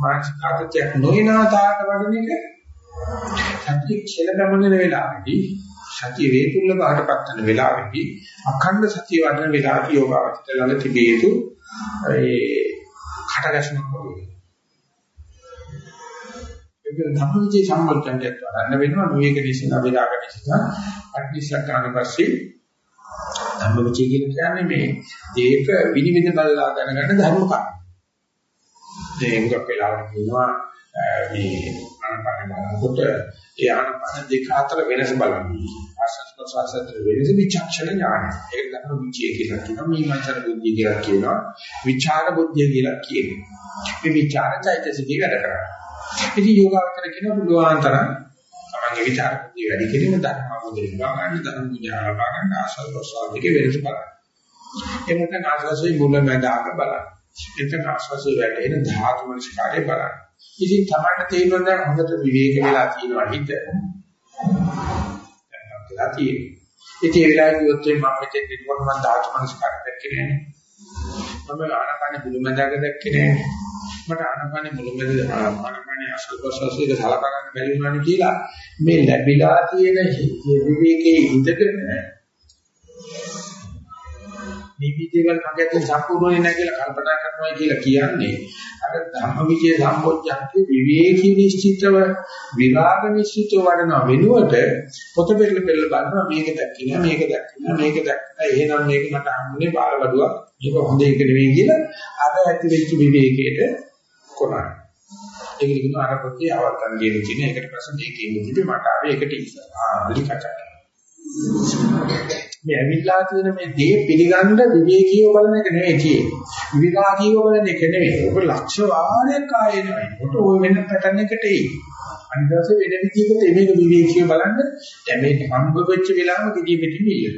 මානසික ආතතියක් නොයනා තාට වඩන එක සත්‍ය ක්ෂණ ගමන වෙලාවේදී සත්‍ය වේතුල්ල බාටපත් වෙන වෙලාවේදී අඛණ්ඩ සත්‍ය වඩන වෙලාවදී යෝගාවචිත ළඟ තිබිය යුතු ඒ කටගැස්මක් වගේ. ඒක ධම්මවිචේ සම්බන්ධයෙන් වඩන්න වෙනවා විවේක දේශනා විරාග දේශනා අට්ඨිසක් ගන්න පස්සේ ධම්මවිචය කියන්නේ මේ ඒක විනිවිද බලලා දැනගන්න ධර්ම කර්ම. ඒ මුගක් වෙලාවට කියනවා මේ ආනපන බලනකොට ඒ ආනපන දෙක අතර වෙනස බලන්නේ. ආසස් ප්‍රසවාස අතර වෙනස විචක්ෂණ ඥාන. ඒක තමයි විචය කියලා කියනවා. මේ මචර බුද්ධිය කියලා කියනවා. විචාර බුද්ධිය කියලා කියනවා. මේ විචාර චෛතසිකය වැඩ කරනවා. ඉතින් යෝගාවචර කියන පුළුවන් තරම් තමන්ගේ විචාර බුද්ධිය වැඩි කිරීම ධර්ම අවබෝධය ලබා ගන්න ධර්ම ඥාන ලබා ගන්න ආසස් ප්‍රසවාස දෙකේ වෙනස බලන්න. එතන ආස්වාසේ මුල මැද අග බලන්න. එතන ආස්වාසේ වැටෙන ධාතු මනස්කාරය බලන්න. ඉතින් තමයි තේරෙනවා දැන් හොඳට විවේක වෙලා තියෙනවා හිත. දැන් වෙලා තියෙනවා. ඉතින් ඒ වෙලාවේ කිව්වොත් මම මෙතෙන් ඉන්නකොට මම ධාතු මනස්කාරය දැක්කේ නෑ. මම ආනපාන මුල මැද අග දැක්කේ නෑ. මට ආනපාන මුල මැද ආනපාන ආස්වාසේ සලකා ගන්න බැරි වුණානේ කියලා. මේ ලැබිලා තියෙන විවේකයේ ඉඳගෙන නිවිදේවල් මගේ සම්පූර්ණ නැහැ කියලා කල්පනා කරනවා කියලා කියන්නේ. අර ධම්මවිචේ සම්පෝඥාන්ති විවේකී නිශ්චිතව විරාග නිශ්චිතව වඩන වෙනුවට පොත පෙරල පෙරල බලනවා මේක දැක්කිනා මේක දැක්කිනා මේක දැක්කිනා එහෙනම් මේක මට හම්බුනේ බාලවඩුවක් මේක හොඳ එක නෙවෙයි කියලා අර ඇති වෙච්ච විවේකයට කොනන ඒක කියනවා අර පොතේ අවතන් කියන කියන එකට ප්‍රශ්න දෙකකින් තිබේ මට ආවේ එකට ඉස්සරහා ලිකචා මේ ඇවිල්ලා තියෙන මේ දේ පිළිගන්න විවේකීව බලන එක නෙවෙයි තියෙන්නේ. විවිධාකීව බලන එක නෙවෙයි. ඔබ ලක්ෂ වාරයක් ආයේ නෙවෙයි. ඔබ ඔය වෙන පැටර්න් එකට එයි. අනිත් දවසේ වෙන විදිහකට මේක විවේකීව බලන්න දැන් මේ හම්බ වෙච්ච වෙලාවම gediy පිටින් ඉල්ලන.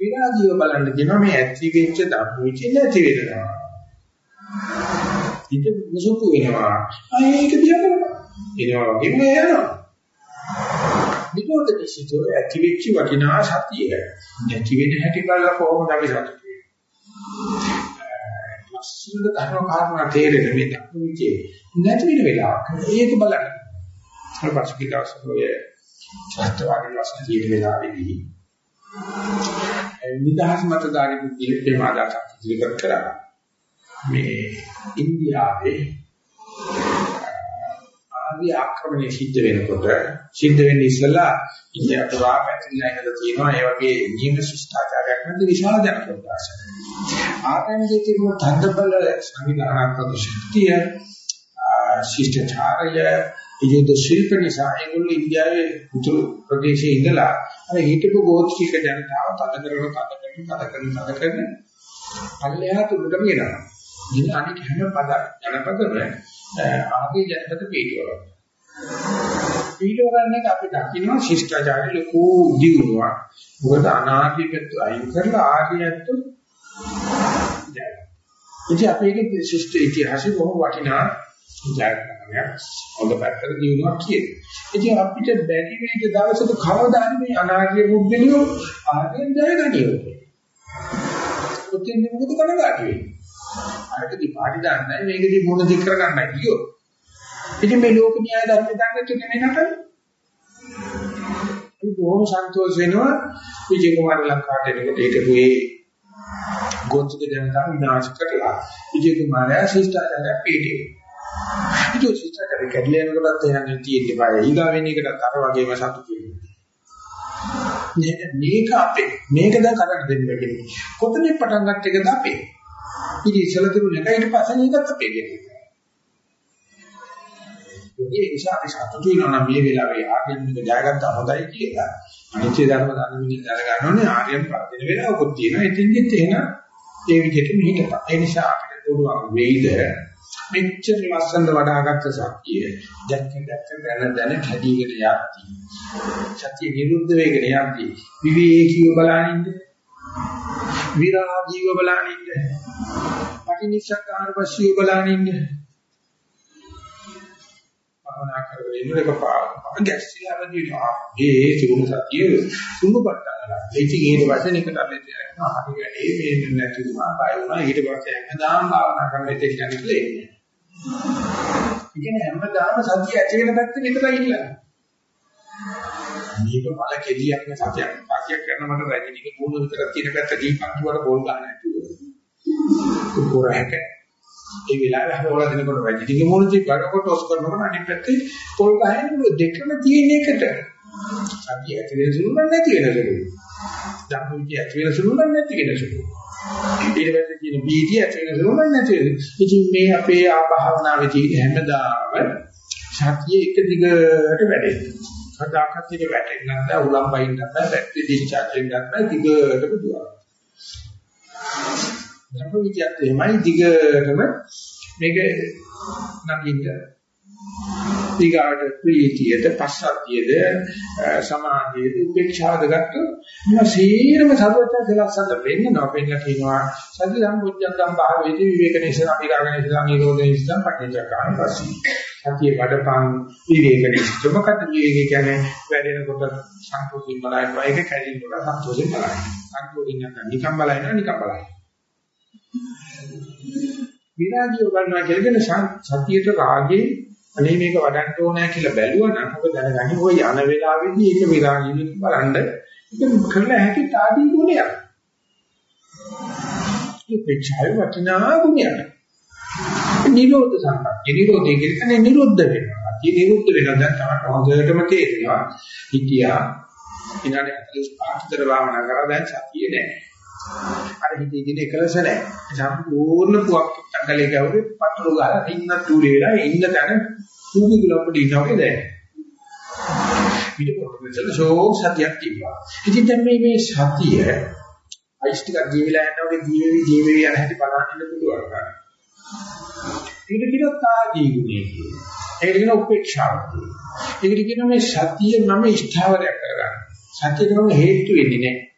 විරාගීව බලන්න කියනවා මේ ඇති වෙච්ච ධම්මවිච නැති වෙනවා. හිත මුසුපු වෙනවා. ආ ඒක දිහා බලන්න. එනවා වගේම යනවා. නිරෝධ නිසිතෝ ඇති වෙච්ච වටිනා සතිය නැති වෙන හැටි බලලා කොහොමද අපි සතුටු ලස්සන ධර්ම කාරණා තේරෙන මේ ධර්මවිචේ නැති වෙන වෙලාවක ඒක බලන්න අර පසුගිය දවස්වල ශාස්ත්‍රවාදී වශයෙන් තියෙන වෙලාවේදී නිදහස් මතධාරී පුද්ගලෙක් මේ ආදාසක් ඉදිරිපත් කරා මේ ඉන්දියාවේ ආදී ආක්‍රමණය සිද්ධ වෙනකොට සිද්ධ වෙන්නේ ඉස්සලා ඉන්දියා පුරා පැතිරලා ඉඳලා තියෙනවා ඒ වගේ නියම ශිෂ්ටාචාරයක් නැති විශාල ජන ප්‍රදේශයක්. ආතන්ගේ තිබුණු තන්දබල සංවිධානාත්මක ශක්තිය ශිෂ්ටාචාරය ඉදින්ද ශිල්ප නිසා ඒගොල්ලෝ ඉන්දියාවේ උතුරු ප්‍රදේශයේ ඉඳලා අර හිටපු ගෝත්‍රික ජනතාව තද කරන තද කරන තද කරන තද කරන පල්ලෙහා තුඩටම ගෙනවා. ඉතින් අනිත් හැම පද ජනපදවල ආදී ජනපද පිළිවෙල. පිළිවෙලන්නේ අපි දකින්න ශිෂ්ටාචාරය ලොකු දියුණුවක්. මොකද අනාගතයට අයින් කරලා ආදියත් ඉතින් අපේ ශිෂ්ට ඉතිහාසෙ බොහොම වටිනා ජයග්‍රහණයක් හොඳ පැත්තට දිනුවක් කියන්නේ. ඉතින් අපිට බැරි වේද දවසක කවදාද මේ අනාගත බුද්ධලියෝ ආගෙන් ජයගනියෝ. ඔතෙන් මොකද කනගාටු වෙන්නේ? අරකදී පාටි දාන්නයි මේකදී මොන දික් කරගන්නයි කියෝ. ඉතින් මේ ලෝක න්‍යාය ධර්ම දන්නට නෙමෙයි නටන්නේ. අපි බොහොම සන්තෝෂ වෙනවා විජේ කුමාර ලංකාවට එනකොට හිටපු ඒ ගෝත්‍රික ජනතාව විනාශ කරලා විජේ කුමාරයා ශිෂ්ටාචාරය පිළිටේ. ඉතින් ශිෂ්ටාචාරය කැඩලා යනකොටත් එහෙනම් තියෙන්නේ බය. ඊගා වෙන එකටත් අර වගේම සතුටු වෙනවා. මේක අපේ මේක දැන් කරන්න දෙන්න බැහැ. කොතනින් පටන් ගත්ත එකද අපේ? ඉතින් ඉස්සලා තිබුණ එක ඊට පස්සේ නේදත් අපේ කියන්නේ. ඒ නිසා අපි සතුටු වෙනවා නම් මේ වෙලාවේ ආර්යමික ජයගත්තා හොඳයි කියලා. අනිත්‍ය ධර්ම ධර්මමින් දර ගන්නෝනේ ආර්යම් පදින වෙලාවකුත් තියෙනවා. ඉතින්ෙත් එහෙනම් ඒ විදිහට මෙහිට. ඒ නිසා අපිට පුළුවන් වෙයිද මෙච්චර ලස්සනට වඩාගත්ත සත්‍යය දැක්ක දැක්ක දැන දැන කැඩීගෙන යද්දී. සත්‍ය නිරුද්ධ වෙගෙන යද්දී විවේකීව බලනින්න. විරාගීව බලනින්න. පටිනිස්සකාර වශීව බලනින්න. භවනා කරගෙන ඉන්න එක පාර ගැස්සිලා වදිනවා. ඒ තිබුණ සතිය සුණු පට්ටලා. ඉතින් ඊට පස්සේ නිකට අල්ලේ තියනවා. හරි වැඩේ මේ නැති වුණා. බය වුණා. ඊට පස්සේ හැමදාම භාවනා කරන්න ඉතින් කියන්නේ ඉන්නේ. ඉතින් හැමදාම සතිය ඇති වෙන පැත්තේ විතරයි ඉන්නේ. මේක මල කෙලියක් නේ සතියක්. සතියක් කරන මට රැජිනික කෝණ විතර තියෙන පැත්ත දීපන් කියවට බෝල් ගන්න නැතුව. කුකුර හැකේ ඒ වෙලාවේ හරවලා දෙනකොට වැජිටිගේ මොනදී ගඩකොට ඔස් කරනකොට අනිත් පැත්තේ පොල් ගහන්නේ දෙකම තියෙන එකට. සතිය ඇති වෙන සුළු නැති වෙන සුළු. ධම්මවිචය ඇති වෙන සුළු නැති වෙන සුළු. ඊට පස්සේ තියෙන බීටි ඇති වෙන සුළු නැති වෙන. ඉතින් මේ අපේ ආභාවනාවේ තියෙන හැමදාම සතිය එක දිගට වැඩෙනවා. කදාකත් එක වැටෙන්නේ නැත්නම් උලම් බයින් නැත්නම් බැටරි ඩිස්චාර්ජ් වෙන්නේ නැත්නම් දිගට දුවනවා. ධර්ම විද්‍යාවත් එහෙමයි දිගටම මේක නගින්න. ඊගාට ප්‍රීතියද පස්සද්ධියද සමාධියද උපේක්ෂාවද ගත්තොත් මේවා සීරම සර්වඥ සලස්සන වෙන්න නොපෙන්න කියනවා. සති සම්බුද්ධංගම් භාවයේදී විවේකනේශන අභිරාගනේශන නිරෝධනේශන පටිච්චකාණ පස්සී සතිය වඩපන්. විවේකනේශන මොකද විවේකේ කියන්නේ? වැඩෙනකොට සන්තෝෂයෙන් බලනවා. ඒක කැඩෙනකොට සන්තෝෂයෙන් බලනවා. සන්තෝෂයෙන් නැත්නම් නිකම් බලනවා නිකම් බලනවා. විරාගිය ගන්නවා කියලා සතියට රාගේ අනේ මේක වඩන්න ඕනෑ කියලා බැලුවා නම් ඔබ දැනගනි ඔය යන වෙලාවේදී ඒක විරාගිය බලන්න ඒක කරලා හැකි තාදී ගුණයක්. උපේක්ෂාවේ වටිනා ගුණයක්. නිරෝධ සම්පත්තිය නිරෝධය කියන්නේ නිරුද්ධ වෙනවා. ඒ නිරුද්ධ වෙනවා දැන් තමයි හොඳටම තේරෙනවා. හිතියා විනාඩි 45 විතර භාවනා කරා දැන් සතිය නැහැ. අර හිතේ තියෙන එකලස නැහැ. සම්පූර්ණ පුවක් අංගලේ ගැවුවේ පතුරු ගහලා ඉන්න තුලේ වෙලා ඉන්න තැන සූදු ගලපට ඉන්නවා වගේ දැනෙනවා. ඊට පස්සේ ෂෝක් සතියක් තිබ්බා. ඉතින් දැන් මේ මේ සතිය අයිස්ටික ජීවිලා යනකොට ජීවි ජීවි යන හැටි බලන්න පුළුවන්. ඊට කියනවා තාදී ගුණය කියලා. ඒකට කියනවා උපේක්ෂාව කියලා. ඒකට කියනවා මේ සතිය මම ස්ථාවරයක් කරගන්න. සතියට මම හේතු වෙන්නේ නැහැ.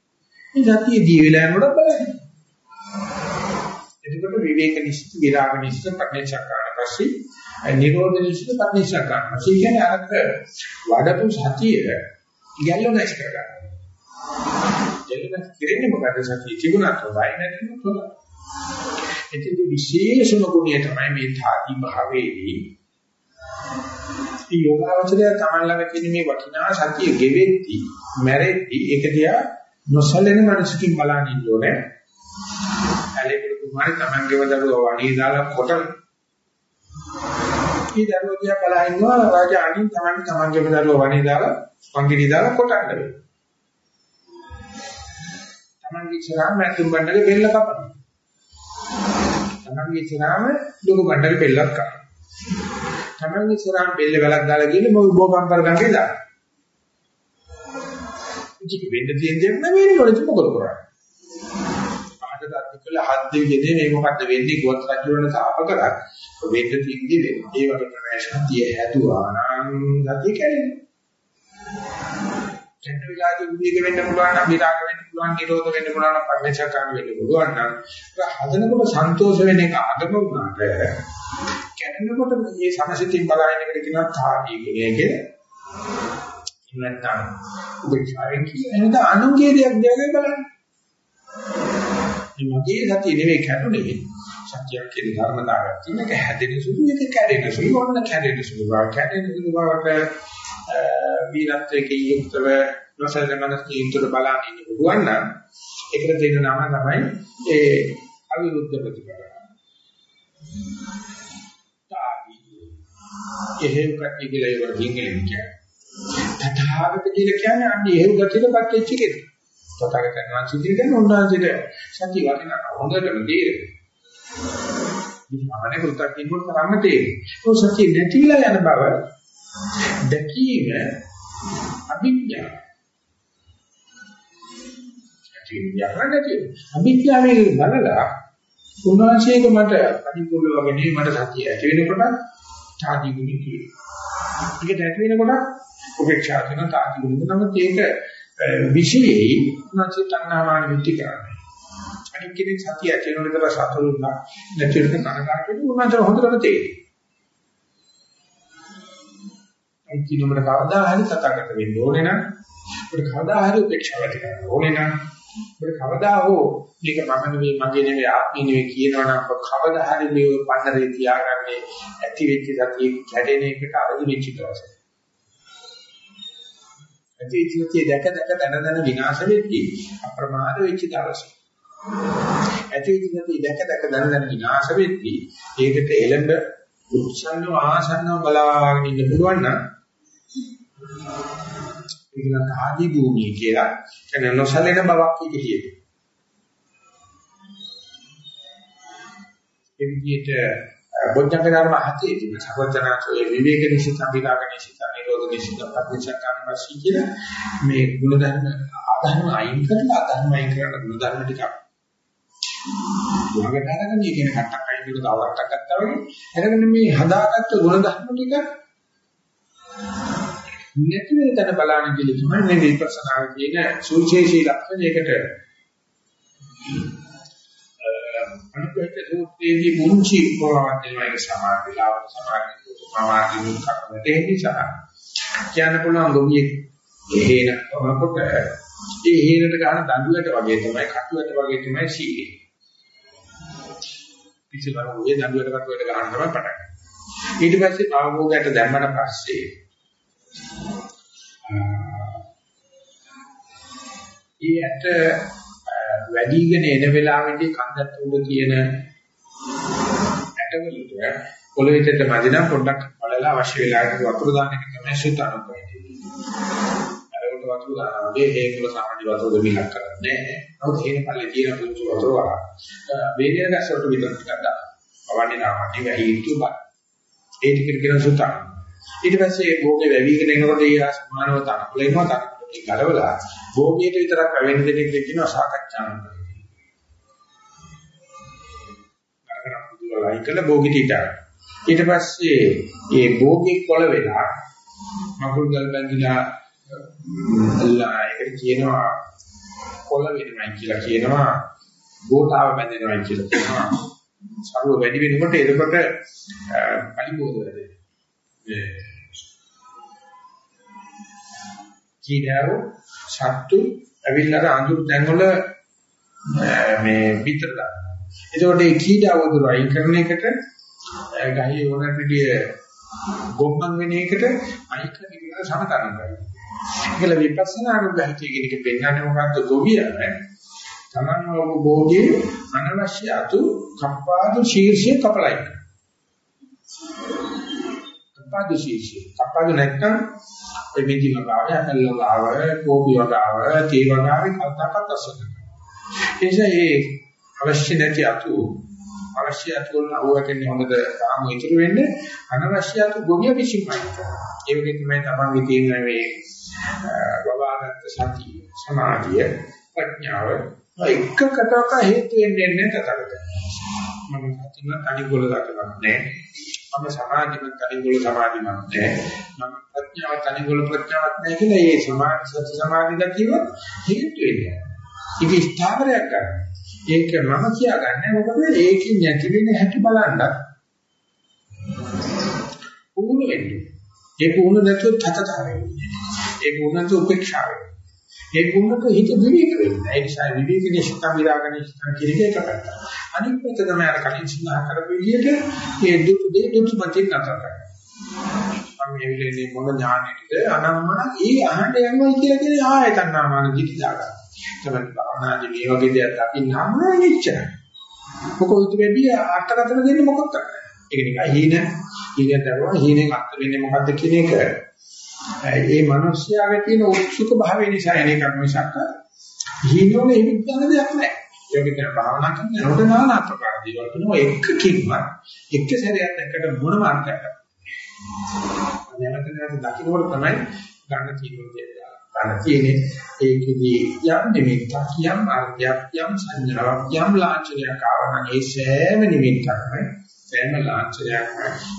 මේ සතිය ජීවිලා යනකොට බලන්න. එතකොට විවේක නිශ්චිත විරාග නිශ්චිත ප්‍රඥා කරන පස්සේ නිරෝධ නිශ්චිත ප්‍රඥා කරනවා. ඒ කියන්නේ අරක වඩපු සතිය ගැල්වනයිස් කරගන්න. ගැල්වනයිස් කරන්නේ මොකද සතිය තිබුණාට වයි නැතිනම් හොඳයි. එතෙදි විශේෂම ගුණය තමයි මේ ධාති භාවයේදී මේ යෝගාවචරය තමන් ළඟ තියෙන මේ වටිනා සතිය ගෙවෙද්දී මැරෙද්දී ඒක දිහා නොසලෙන මනසකින් බලන්න ඉන්න ඕනේ. ඇලෙකල කුමාරි තමන්ගේව දරුවා වණී දාලා කොටන. මේ දරුවා දිහා බලා ඉන්නවා රාජා අනින් තමන් තමන්ගේව දරුවා වණී දාලා වංගිරි දාලා කොටන්න වෙනවා. තමන්ගේ ඉස්සරහා මැතුම් බණ්ඩගේ බෙල්ල කපනවා. තමන්ගේ ඉස්සරහාම ලොකු බණ්ඩගේ බෙල්ලක් කපනවා. තමන්ගේ ඉස්සරහාම බෙල්ල වැලක් දාලා ගිහලා මොකද බෝපම් කරගන්නේ දානවා. ඉතින් වෙන්න තියෙන දේ නම් වෙන්නේ මොකද මොකද කරන්නේ? ආහකට අධිකල හත් දෙවියනේ මේ මොකද්ද වෙන්නේ ගොත් රජුරණ තාප කරා. වෙන්න තියෙන දේ වෙන්නේ. ඒ වගේ ප්‍රවේශනතිය හැදුවා නම් ගතිය කැඩෙනවා. චෙන්න විලාදී උදේක වෙන්න පුළුවන් නම් විරාග වෙන්න පුළුවන් නිරෝධ වෙන්න පුළුවන් නම් පරිණචකාර වෙන්න පුළුවන් නම් හදනකොට සන්තෝෂ වෙන එක අගම වුණාට කැඩෙනකොට මේ සමසිතින් බලන එකට කියනවා තාදී කියන්නේ නැත්නම් උපේක්ෂාවෙන් කියන අනුන්ගේ දෙයක් දෙයක බලන්න. මේ මගේ සතිය නෙවෙයි කැඩුනේ. සත්‍යයක් කියන ධර්මතාවයක් තියෙන එක හැදෙන සුළු එක කැඩෙන සුළු වන්න කැඩෙන සුළු බව කැඩෙන සුළු බවට වීරත්වයේ යුක්තව නොසලමනස් යුක්තව බලන්න ඉන්න පුළුවන් නම් ඒකට දෙන නම තමයි ඒ අවිරුද්ධ ප්‍රතිපදාව. තාවි එහෙම කටි කියලා ඒවට සිංහලෙන් කියන්නේ. තථාගත කියලා කියන්නේ අන්න එහෙම ගතියටපත් වෙච්ච කෙනෙක්. තථාගතයන් වහන්සේ කියන්නේ උන්වහන්සේට සත්‍ය වටිනා හොඳටම තේරෙනවා. විඥානේ කෘතක් කිනුත් කරන්න තේරෙනවා. ඒ සත්‍ය නැතිලා යන බව දැකීම අභිඥා. සත්‍ය විඥානදී අභිඥාවේ බලලා උන්වහන්සේක මට අනිකුල වගේ නෙවෙයි මට සත්‍ය ඇති වෙනකොට ඡාදී ගුණි කියනවා. ඒක ඇති වෙනකොට උපේක්ෂා කරන තාති ගුණ නමුත් ඒක විශේෂයි නැති තණ්හාමාන විත්‍ති කරන්නේ. අනිත් කෙනෙක් සතිය ඇති වෙනකොට සතුරුලා නැතිවෙන කනකාට උනන්තර හොඳට තේරෙයි. අන්තිමට කවදා හරි සතකට වෙන්න ඕනේ නම් අපිට කවදා හරි උපේක්ෂාව ඇති කරන්න ඕනේ නම් අපිට කවදා හෝ මේක මම නෙවෙයි මගේ නෙවෙයි ආත්මේ නෙවෙයි කියනවනම් කවදා හරි මේ පන්නරේ තියාගන්නේ ඇති වෙච්ච සතිය කැඩෙන එකට අවදි වෙච්ච දවසේ ඇති ජීවිතය දැක දැක දන දන විනාශ වෙද්දී අප්‍රමාද වෙච්ච දවසේ. ඇති ජීවිතය දැක දැක දන දන විනාශ වෙද්දී ඒකට එළඹ උත්සන්න ආසන්නව බලාගෙන ඉන්න පුළුවන් නම් ඒක ආදී භූමිය කියලා කියන නොසලෙන බවක් ඉදිරියේ. ඒ විදිහට බොද්ධංග ධර්ම හතේ තියෙන සර්වඥාන්සේ විවේක නිසිත අභිරාග නිසිත නිරෝධ නිසිත ප්‍රතිචක්කනපසී කියන මේ ගුණ ධර්ම ආධර්ම අයින් කරලා අධර්ම අයින් කරලා ගුණ ධර්ම ටික වගේ තරගෙන කියන කට්ටක් අයින් කරලා තව කට්ටක් ගත්තා වගේ එරගෙන මේ හදාගත්ත ගුණ ධර්ම ටික නැති වෙන තැන බලන්න කියලා තමයි මේ විපස්සනා කියන සුවිශේෂී ලක්ෂණයකට අනුකම්පිත සූත්‍රයේදී මුංචි උපවාද දෙනවා. ඒක සමාන විලාවට සමාන සමාධි මුක්කම දෙහි නිසා කියන්න පුළුවන් ගොවියෙක් හේන වනකොට ඒ හේනට ගන්න දඬුවට වගේ තමයි කටුවට වගේ තමයි සීලය. පිටිවර ඔය දඬුවට කටුවට ගන්න තමයි පටන් ගන්න. ඊට පස්සේ භවෝගයට දැම්මම පස්සේ ඊට වැඩිගෙන එන වෙලාවෙදී කන්දත් උඩ තියෙන ඇටවලට පොළොවේට මැදිනා පොඩ්ඩක් බලලා අවශ්‍ය වෙලාවට වතුර දාන එක තමයි සුත අනුකම්පය. අරකට වතුර දානවා ඒකවල සාමාන්‍ය වතුර දෙමිලක් කරන්නේ නැහැ. නමුත් හේන පල්ලේ තියෙන පුංචි වතුර වල වේගය ගැසවට විතර ටිකක් දාන්න. අවන්නේ නාමටි වැහි යුතු බල. ඒ ටිකට කියන සුත. ඊට පස්සේ භෝගේ වැවිගෙන එනකොට ඒ සමානව තනකොළ එනවා තනකොළ ගලවලා භෝගියට විතරක් වැවෙන්න දෙන එක කියනවා සාකච්ඡාවක්. කරගෙන පුදුලා ලයි කළ භෝගිට ඉතර. ඊට පස්සේ මේ භෝගී කොළ වෙලා මකුල් ගල් බැඳිලා අල්ලා ඒකට කියනවා කොළ වෙනවයි කියලා කියනවා ගෝතාව බැඳෙනවයි කියලා කියනවා. සරුව වැඩි වෙනකොට එතකොට පරිබෝධ වෙනවා. කීඩාව සත්තු ඇවිල්ලා අඳුර දැන්වල මේ පිටර දානවා. එතකොට මේ කීඩාව දුර අයින් කරන එකට ගහේ ඕන පිටිය ගොම්මන් වෙන එකට අයින් කරන එක සමතරන කරනවා. ඒකල විපස්සනා අනුගහිතය කියන එක පෙන්වන්නේ මොකද්ද ගොවියම තමන් භෝගේ අනවශ්‍ය අතු කප්පාදු ශීර්ෂය කපලයි. කප්පාදු ශීර්ෂය. කප්පාදු නැත්නම් ඒ විදි වගාව, ඇල් වගාව, කෝපි වගාව, තේ වගාව කල්පකට අසන. එනිසා මේ අවශ්‍ය නැති අතු අවශ්‍ය අතු වල අවුවටන්නේ හොඳද තාම ඉතුරු වෙන්නේ අනවශ්‍ය අතු ගොවිය විසින්මයි. ඒ වගේ තමයි තමන්ගේ තියෙන මේ වවාගත්ත සතිය, සමාධිය, ප්‍රඥාව එකකටක හේතු වෙන්නේ නැහැ තතකට. මම සතිම තනිගොල දක්වන්නේ නැහැ. මම සමාධිමත් තනිගොල සමාධිමත් නැහැ. මම ප්‍රඥාව තනිගොල ප්‍රඥාවක් නැහැ කියලා මේ සමාධි සති සමාධි ගතිය හේතු වෙන්නේ. ඒක ස්ථාවරයක් ගන්න. ඒක මම කියාගන්නේ මොකද ඒකෙන් නැති වෙන හැටි බලන්න. පුහුණු වෙන්නේ. ඒ පුහුණු නැතුව තතත වෙන්නේ. ඒ පුහුණු නැතුව උපේක්ෂා වෙන්නේ. ඒ පුහුණුක හිත විවේක වෙන්නේ. ඒ නිසා විවේක නිශ්චිතම් විරාග නිශ්චිතම් කියන එක එක පැත්ත. අනිත් පැත්ත තමයි අර කලින් සඳහන් කරපු විදිහට මේ දුක් දෙය දුක් මතින් නැතර කරන්නේ. මම මේ විදිහේ මොන ඥානෙටද අනම්මන ඒ අහන්න යනවා කියලා කියන්නේ ආයතන නාමන දිටි දාගන්න. තමයි භාවනාදී මේ වගේ දෙයක් දකින්න හම්බ වෙච්චරයි. මොකද ඉතින් අටකතන දෙන්නේ මොකක්ද? ඒක නිකන් හීන හීනෙන් දරුවා හීනෙන් අත් වෙන්නේ මොකද්ද කියන එක ඒ මිනිස්යාගේ තියෙන උත්සුක භාවය නිසා එන එකක් මිසක් හීනවල ඒ විඥාන දෙයක් නැහැ. ඒක විතර භාවනා කරන යනකොට නානා ආකාර දේවල් වෙනවා එකකින්වත් එක සැරයක් දැක්කට මොනම අර්ථයක් නැහැ. නැවත නැවත දකින්නකොට තමයි ගන්න තියෙන දේ. ගන්න තියෙන්නේ ඒකෙදී යම් නිමිත්තක් යම් අර්ථයක් යම් සංඥාවක් යම් ලාංඡනයක් ආවම ඒ සෑම නිමිත්තක්ම සෑම ලාංඡනයක්ම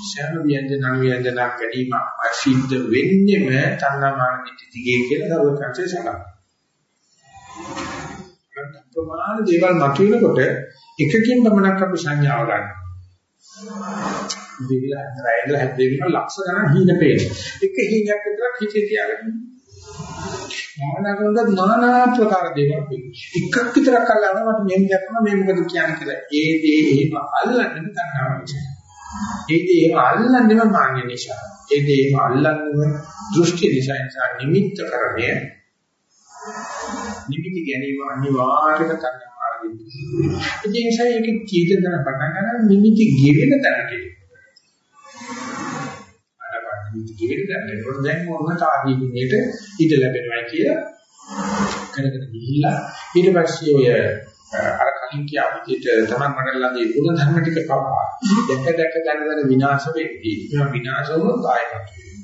සෑම ව්‍යංජන ව්‍යංජනක් ගැනීම අසිද්ධ වෙන්නේම තණ්හාමාන දිගේ කියලා දරුවකන්සේ සඳහන්. ප්‍රමාණ දේවල් මතුවෙනකොට එකකින් පමණක් අපි සංඥාව ගන්න. දිවිලා රැඳලා හැදෙන්න ලක්ෂ ගණන් හීන පේන. එක හීනයක් විතරක් හිතේ තියාගන්න. භාවනා කරනකොට নানা ආකාර දේවල් පේනවා. එකක් විතරක් අල්ලනවා මට මෙහෙම දැක්කම මේ මොකද කියන්නේ කියලා. ඒ දේ එහෙම අල්ලන්නම තණ්හාව නිසා. ඒ දේ එහෙම අල්ලන්නම මාන්‍ය නිසා. ඒ දේ එහෙම අල්ලන්නම දෘෂ්ටි නිසා නිසා නිමිත්ත කරණය. නිමිති ගැනීම අනිවාර්යම තණ්හාව වෙන්නේ. ඒ නිසා ඒක චේතන පටන් ගන්න නිමිති ගෙවෙන තැනට නිමිති ගෙවෙන දැනනකොට දැන් මොන තාදී ගුණයට ඉඩ ලැබෙනවා කියලා කරගෙන ගිහිල්ලා ඊට පස්සේ ඔය අර කලින් කියා විදිහට තමයි මඩලගේ ගුණ ධර්ම ටික පවා දැක දැක දැන දැන විනාශ වෙන්නේ. මේ විනාශ වුණොත් ආයෙත්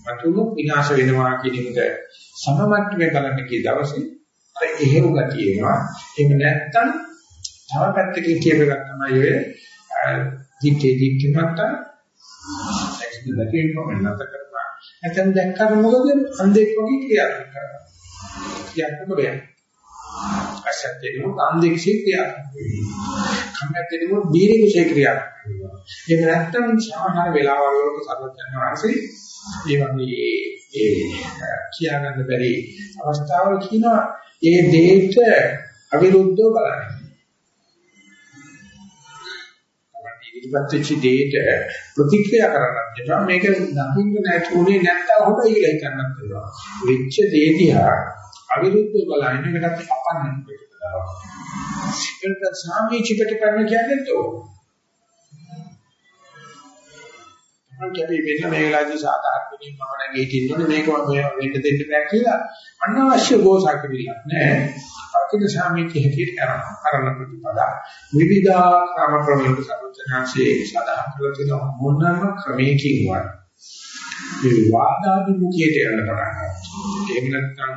මතුණු විනාශ වෙනවා කියන එක සමමට්ටමේ බලන්න කිය දවසේ අර එහෙම ගතිය එනවා. එහෙම නැත්තම් තව පැත්තකින් කියව එකක් තමයි ඔය දිත්තේ දිත්තමත්ත එක්ස්පීරියන්ස් එකකින් කොහොමද නැතක නැත්නම් දැක්කට මොකද අන්ධෙක් වගේ ක්‍රියාත්මක කරනවා. ක්‍රියාත්මක වෙන්නේ. අසත් දෙනු අන්ධෙක්ෂේ ක්‍රියාත්මක වෙනවා. කම්මැත් දෙනු දීර්ඝසේ ක්‍රියාත්මක වෙනවා. එහෙම නැත්නම් සාමාන්‍ය වෙලාවල් වලට සර්වඥ වහන්සේ ඒ වගේ ඒ කියාගන්න බැරි අවස්ථාවල කියනවා ඒ දෙයට අවිරුද්ධව බලන්න. ඉදිරිපත් වෙච්ච දෙයට ප්‍රතික්‍රියා කරන්නත් එපා මේක දකින්න නැතුනේ නැත්තම් හොට ඊළයි කරන්නත් එපා වෙච්ච දේ දිහා අවිරුද්ධව බලන්න එකකට අපන්න කරනවා. ඒක සාමීච ප්‍රතිපන්න කියන්නේ તો. මම කියන්නේ මෙන්න මේ වෙලාවේදී සාධාරණ වෙනින් මම නැගී හිටින්නෝනේ මේක මම වෙන්න දෙන්න බෑ කියලා අනවශ්‍ය ගෝසාකරියක් නෑ. අකින සාමීච හැටියට කරනවා. කරන ප්‍රතිපදා විවිධාකාර ක්‍රමයකට සම්පූර්ණංශයේ සාධාරණ කරලා තියෙන මොනම ක්‍රමයකින්වත් මේ වාදාභිමුඛයට යන්න පටන් ගන්නවා. එහෙම නැත්නම්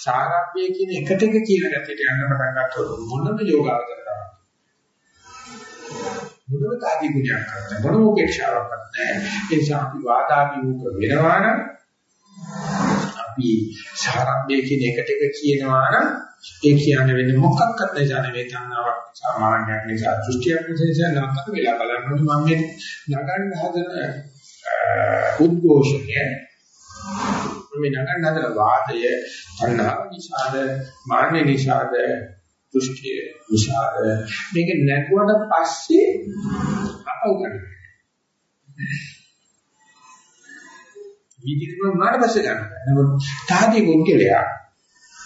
සාරාප්‍ය කියන එකට එක කියන ගැටයට යන්න පටන් ගන්නකොට මොනම යෝගාවචර කරන්නේ. මොනම තාදී පුණ්‍යයක් කරන්නේ මොනම උපේක්ෂාවක් කරන්නේ. ඒ නිසා අපි වාදාභිමුඛ වෙනවා නම් අපි සාරාප්‍ය කියන එකට එක කියනවා නම් ඒ කියන්නේ වෙන්නේ මොකක්වත් නැහැ නෙවෙයි තණ්හාවක් සාමාන්‍යයක් නිසා දෘෂ්ටියක් නිසා නැත්නම් වෙලා බලන්න මම මේ නගන්න හදන උද්ඝෝෂණය මේ නගන්න හදන වාදය තණ්හාව නිසාද මාන්න නිසාද දෘෂ්ටි නිසාද මේක නැගුවට පස්සේ අපව ගන්න. විදිකම මාන පස්සේ ගන්න. නමුත් තාදී පුද්ගලයා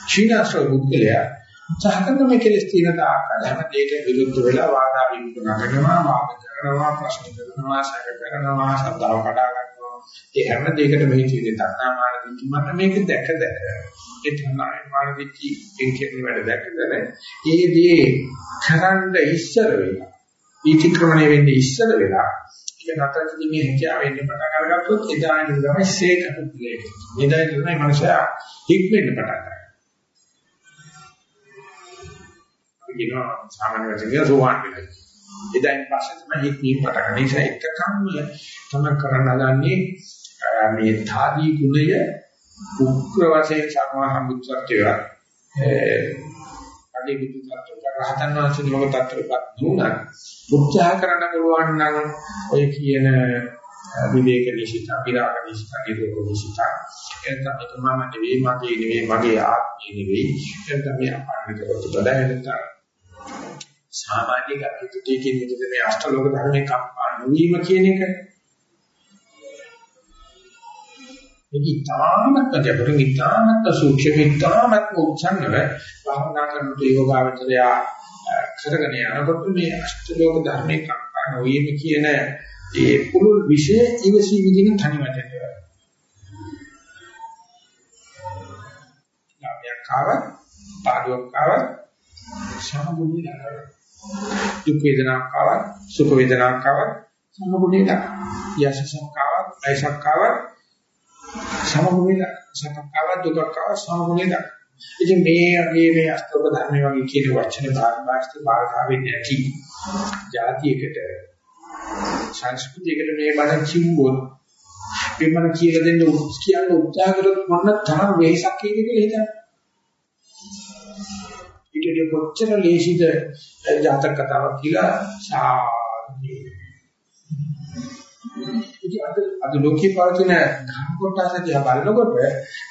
ශීනාශ්‍රව පුද්ගලයා සහකරන මේ කෙලස් තියෙන තාක්කල් හැම දෙයකට විරුද්ධ වෙලා වාදා විමුක්ත කරනවා වාද කරනවා ප්‍රශ්න කරනවා සැක කරනවා ශ්‍රද්ධාව කඩා ගන්නවා ඒ හැම දෙයකටම හේතුවේ තණ්හා මාන දිට්ඨි මත මේක දැක දැක ඒ තණ්හා මාන දිට්ඨි එන්කෙන් වැඩ දැක දැක ඒ දේ කරන්න ඉස්සර වෙලා විචක්‍රමණය වෙන්නේ ඉස්සර වෙලා ඒක නතරදී මේ හැකියාව එන්න පටන් අරගත්තොත් එදා ඉඳන් තමයි සේක පුද්ගලයෙක් එදා ඉඳන් තමයි මනුෂයා හික් වෙන්න පටන් ගන්නේ කියනවා සාමාන්‍ය වශයෙන් කියන සෝවාන් වෙනවා. එදායින් පස්සේ තමයි හික්මීම පටන් ගන්න. ඒ නිසා එකකම තමයි කරන්න හදන්නේ මේ ධාදී ගුණය උග්‍ර වශයෙන් සම්මා සම්බුද්ධත්වය අදී බුදු තත්ත්වයට රහතන් වහන්සේ ලෝක තත්ත්වයටපත් වුණා. උත්සාහ කරන්න පුළුවන් නම් ඔය කියන විවේක නිසිත, විරාග නිසිත, නිරෝධ නිසිත. එතන තමයි නෙවෙයි මගේ නෙවෙයි මගේ ආත්මය නෙවෙයි. එතන මේ ප්‍රතිපදාව නැත්නම් සාමාන්‍ය ගතියකින් මෙතන මේ අෂ්ටලෝක ධර්මයේ කම්පා නොවීම කියන එක මේක ඉතාමත් ගැඹුරු ඉතාමත් සූක්ෂම ඉතාමත් උච්චන්නව භාවනා කරන යෝගාවචරය කරගෙන යනකොට මේ අෂ්ටලෝක ධර්මයේ කම්පා නොවීම කියන ඒ පුළුල් විශේෂ ඉවසී විදින තනි වචනය. ලාභයක් ආවත් පාඩුවක් ආවත් සමගුණී දක්වනවා. දුක් වේදනාවක් ආවත් සුඛ වේදනාවක් ආවත් සමගුණී දක්වනවා. යසසක් ආවත් අයසක් ආවත් සමගුණී සමක් ආවත් දුකක් ආවත් සමගුණී දක්වනවා. ඉතින් මේ වගේ මේ අස්තක ධර්ම වගේ කියන වචන භාෂාවට භාෂාවෙන් නැති જાතියකට සංස්කෘතියකට මේ බණ කිව්වොත් මේ මන කියලා දෙන්න කියන්න උත්සාහ කරොත් මොන තරම් වෙහසක් කියන්නේ කියලා හිතන්න. ඊටදී කොච්චර ලේසිද ජාතක කතාවක් කියලා සාදි. ඉතින් අද අද ලෝකේ පවතින ධර්ම කොටස දිහා බලනකොට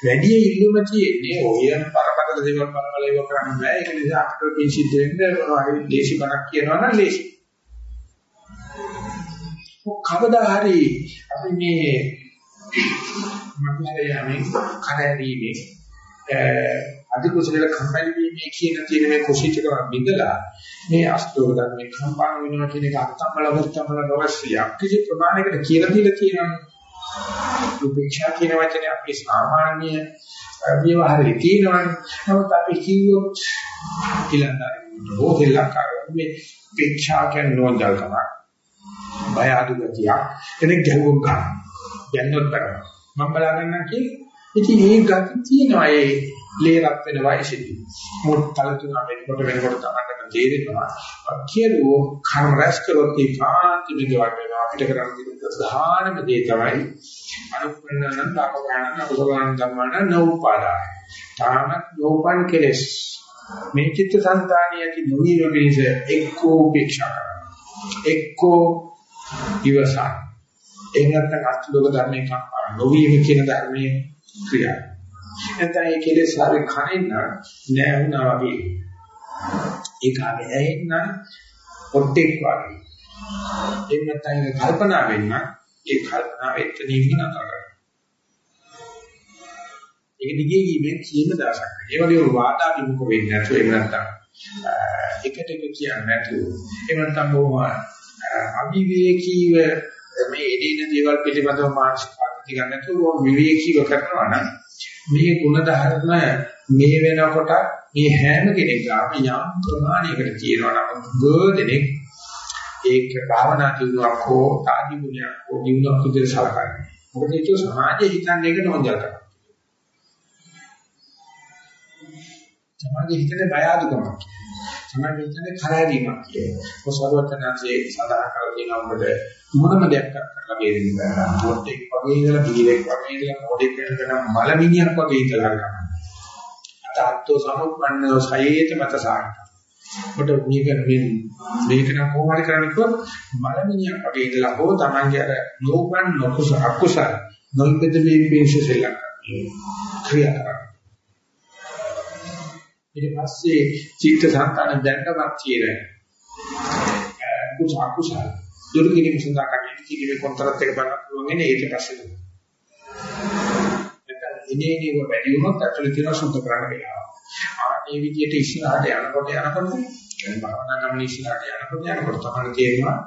වැඩි ඉල්ලුම තියෙන්නේ ඔය පරපතල දේවල් බලපල ඒව කරන්න බෑ. ඒක නිසා අපිට පිසිද්ද වෙන්න හරි ලේසි බණක් කියනවා නම් ලේසි. කවදා හරි අපි මේ මනුෂ්‍යය යන්නේ කරදීමේ අධි කුසලල කම්පැනි වීමේ කියන තියෙන මේ කුසීතකම බිඳලා මේ අස්තෝර ධර්මේ කම්පාන වෙනවා කියන එක අත්තම්බල වර්තම්බල අවශ්‍යයක් කිසි ප්‍රමාණයකට කියලා දීලා තියෙනවා. උපේක්ෂා කියන වචනේ අපි සාමාන්‍ය ව්‍යවહાරයේ තියෙනවානේ නමුත් අපි කිව්වොත් ඊළඟට හොදෙල්ලක් කරන්නේ උපේක්ෂා කියන නෝන්ජල්කමක් බය අඩු ගතියක් කෙනෙක් ගැහුවොත් ගන්න. යන්නත් බෑ මම බලාගන්නම් කියේ ඉතින් මේ ගති තියෙනවා. ඒ ලේරක් වෙන වයසේදී. මොකද තල තුන වෙනකොට වෙනකොට තමයි තේරෙනවා. කියලෝ කර්ම රැස් කරොත් ඒ කාන්ති මෙදවට වෙනවා. අපිට කරන්න තියෙන ප්‍රධානම දේ තමයි අනුපන්නන තාපගාන අකුසලයන් ධර්මන නෝපාදාය. තාමත් නෝපන් කෙලස්. මේ චිත්ත සංතානියකි නොවීම පිණිස එක්කෝ උපේක්ෂා කරනවා. එක්කෝ ඉවසන. එහෙම නැත්නම් අත්ලෝක ධර්මයක නොවීම කියන ධර්මයේ ක්‍රියාව. නැත්නම් ඒ කෙලෙස් හරි කනින්න නෑ වුණා වගේ. ඒක අපි ඇහෙන්න පොට්ටෙක් වගේ. ඒක නැත්නම් කල්පනා වෙන්න ඒ කල්පනා වෙත්තනින් නතර කරනවා. ඒක දිගේ ගියේ කීම දාසක්. ඒ වගේ වාදාභිමුඛ වෙන්නේ නැතුව එහෙම නැත්නම් එකට එක කියන්නේ නැතුව එහෙම නැත්නම් බොහොම අවිවේකීව මේ එදින දේවල් පිළිබඳව මානසික ආර්ථික ගන්න නැතුව විවේකීව කරනවා නම් මේ ගුණ ධර්ම මේ වෙනකොට මේ හැම කෙනෙක්ගාම යම් ප්‍රමාණයකට තියෙනවා නම් ගොඩනෙක් ඒක භාවනා දිනුවක් හෝ ආදි ගුණයක් හෝ දිනුවක් විදිහට සලකන්නේ. මොකද ඒක සමාජයේ හිතන්නේ ඒක නෝන්ජල් කරනවා. සමාජයේ හිතන්නේ බය අඩුකමක්. සමාජයේ හිතන්නේ කරදීමක් කියලා. ඔසවර්තනාංශයේ සඳහන් කරලා තියෙනවා මොකද මොනම දෙයක් කරලා බේරෙන්න බෑ. මොඩෙක් වගේ ඉඳලා බීරෙක් වගේ ඉඳලා මොඩෙක් වෙනකන් මලමිනියක් වගේ ඉඳලා ගන්න. අතත්තෝ සමුප්පන්නෝ සයේත මත සාහිත. කොට මේක මේ මේක නම් කොහොම හරි කරන්න කිව්වොත් මලමිනියක් වගේ ඉඳලා හෝ Tamange අර නෝපන් නොකුස අකුසල නොයිපද මේ විශේෂ ක්‍රියා කරනවා. ඊට පස්සේ චිත්ත සංතාන දැනටමත් තියෙන කුස අකුසල දුරු කිරීම සඳහා කටයුතු කිරීමේ කොන්තරත් එක බලන්න පුළුවන් ඉන්නේ ඊට පස්සේ. නැත්නම් ඉනේ නේව වැඩි වුණොත් ඇතුළේ තියෙන සුද්ධ කරන්න වෙනවා. ආනේ විදියට ඉස්සරහට යනකොට යනකොට කියන්නේ භාවනා කරන ඉස්සරහට යනකොට යනකොට තමයි තේරෙනවා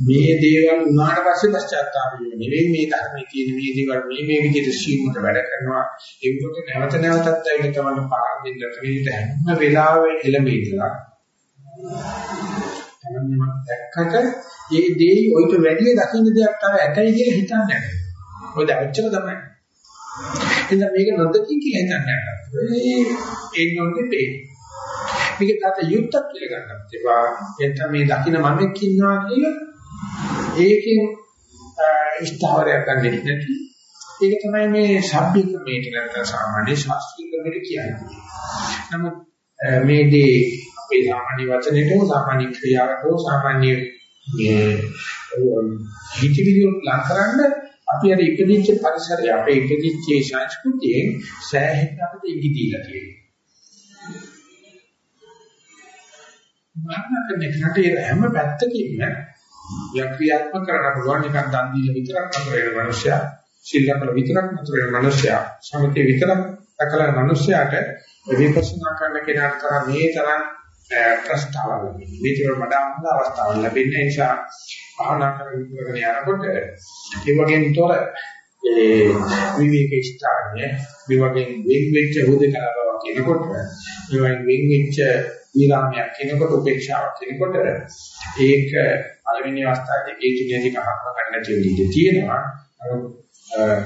මේ දේවල් උනාට පස්සේ පශ්චාත්තාප වෙන නෙවෙයි මේ ධර්මයේ තියෙන මේ දේවල් මේ මේ විදිහට සීමුවට වැඩ කරනවා. ඒකට නැවත නැවතත් ඇවිල්ලා තමයි පාර දෙන්න ක්‍රීත හැම වෙලාවෙම එළඹෙලා තමයි මම දැක්කට මේ දේ ඔයිට වැඩි දකින්න දෙයක් තව ඇතයි කියලා හිතන්නේ ඔය දැච්චර තමයි. එතන මේක නොදකින් කියලා හිතන්නේ ඒ එන්නෝනේ පේන්නේ මේක තාත යුක්තක් කියලා ගන්නත් එපා. එතන මේ දකින්න මමෙක් ඉන්නවා කියලා ඒකෙන් ඉස්තාවරයක් ගන්න නැති. ඒක තමයි මේ ශබ්දික මේක නැත්නම් සාමාන්‍ය ශාස්ත්‍රීය ක්‍රමයට කියන්නේ. නමුත් මේ දේ අපේ සාමාන්‍ය වචනෙට හෝ සාමාන්‍ය ක්‍රියාවට හෝ සාමාන්‍ය හිතවිලි ලං කරන්න අපි අර ඉපදිච්ච පරිසරය අපේ ඉපදිච්ච සංස්කෘතියෙන් සෑහෙන අපිට ඉඟි දීලා තියෙනවා. භාවනා කරන එකට හැම පැත්තකින්ම ක්‍රියාත්මක කරන්න පුළුවන් එකක් දන් දීලා විතරක් නතර වෙන මනුස්සයා, සිල්ලකල විතරක් නතර වෙන මනුස්සයා, සමතේ විතරක් දකලා මනුස්සයාට විපස්සනා කරන කෙනාට තරම් මේ තරම් ප්‍රස්තාව ලැබෙන්නේ. මේක වඩා හොඳ අවස්ථාවක් ලැබෙන නිසා භාවනා කරගෙන යනකොට ඒ වගේම තොර ඒ විවේක ස්ථානය, මේ වගේ වෙන් වෙච්ච හුදකලා බව කියනකොට, මේ වගේ වෙන් වෙච්ච විරාමයක් කියනකොට උපේක්ෂාවක් කියනකොට ඒක පළවෙනි අවස්ථාවේ ඒ තුනේදී කහක්ම ගන්න නැති වෙන්නේ තියෙනවා.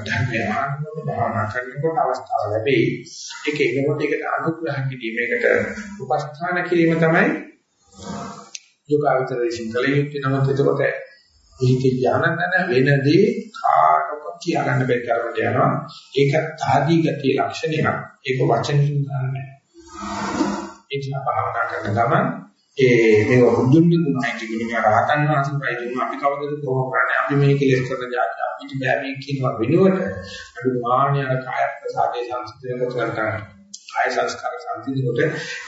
ධර්මය ආනන්ද භාවනා කරනකොට අවස්ථාව ලැබෙයි. ඒක එනකොට ඒකට අනුග්‍රහ කිරීම, ඒකට උපස්ථාන කිරීම තමයි යෝගාවචර විශ්ින් කල යුත්තේ නමුත් එතකොට මේක ඥානන වෙනදී කාටවත් කියන්න බැරි තරමට යනවා. ඒක තාදී ගතිය ලක්ෂණයක්. ඒක වචනින් ගන්නෑ. ඒ නිසා භාවනා කරන ගමන් ඒ මේව හුදුන් දුන්නයි කියන්නේ රහතන් වහන්සේයි දුන්න අපි කවදද කොහොම කරන්නේ? අපි මේ කෙලෙස් කරන જાති අපිට බෑ මේ කියනවා වෙනුවට. අපි මානියන කාය ප්‍රසාදේ සංස්කෘතික කරගන්න කාය සංස්කාර සංසිඳනකොට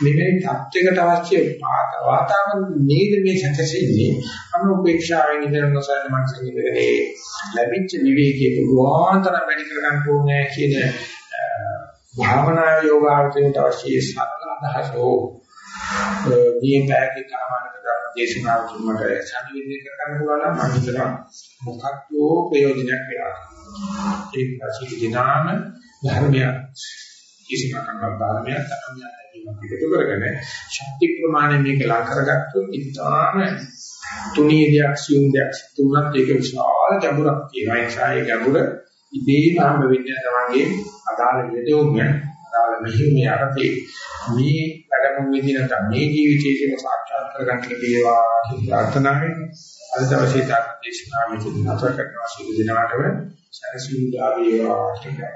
මෙවැනි තත්යකට අවශ්‍ය වාතාවරණ නේද මේ සැකසෙන්නේ? අනුපේක්ෂාවෙන් ඉඳන් නොසලන මනසකින් ඉඳගෙන ලැබිච්ච විවේකයේ පුදුආන්තර වැඩි කර ගන්න ඕනේ කියන භාවනා යෝගාවචරයට අවශ්‍ය සරල අදහසෝ මේ පැයක කාමකට ගන්න දේශනාව තුමට සංවිධානය කරන්න පුළුවන් නම් මම හිතනවා මොකක්ද ප්‍රයෝජනයක් වෙනවා. ඒක ඇසි දිනාම ධර්මය කිසිම කන්නක් ධර්මයක් තමයි ඇතිවීමක් එකතු කරගෙන ශක්ති ප්‍රමාණය මේක ලා කරගත්තොත් ඉතාම තුනී දෙයක් සියුම් දෙයක් තුනක් ඒක විශාල ගැඹුරක් තියෙනවා. ඒ නිසා ඒ ගැඹුර ඉබේම හම්බ වෙන්නේ තමන්ගේ අදාළ විදිහට අදාළ මෙහිමේ අරතේ මේ වැඩමුළුවේදී නැත්නම් මේ ජීවිතයේදී සාක්ෂාත් කරගන්න ලැබේවා කියන ප්‍රාර්ථනාවෙන් අද දවසේ ධර්ම දේශනාවෙදී නතර කරනවා. සිදු දිනාටම සැනසීම දා වේවා කියලා.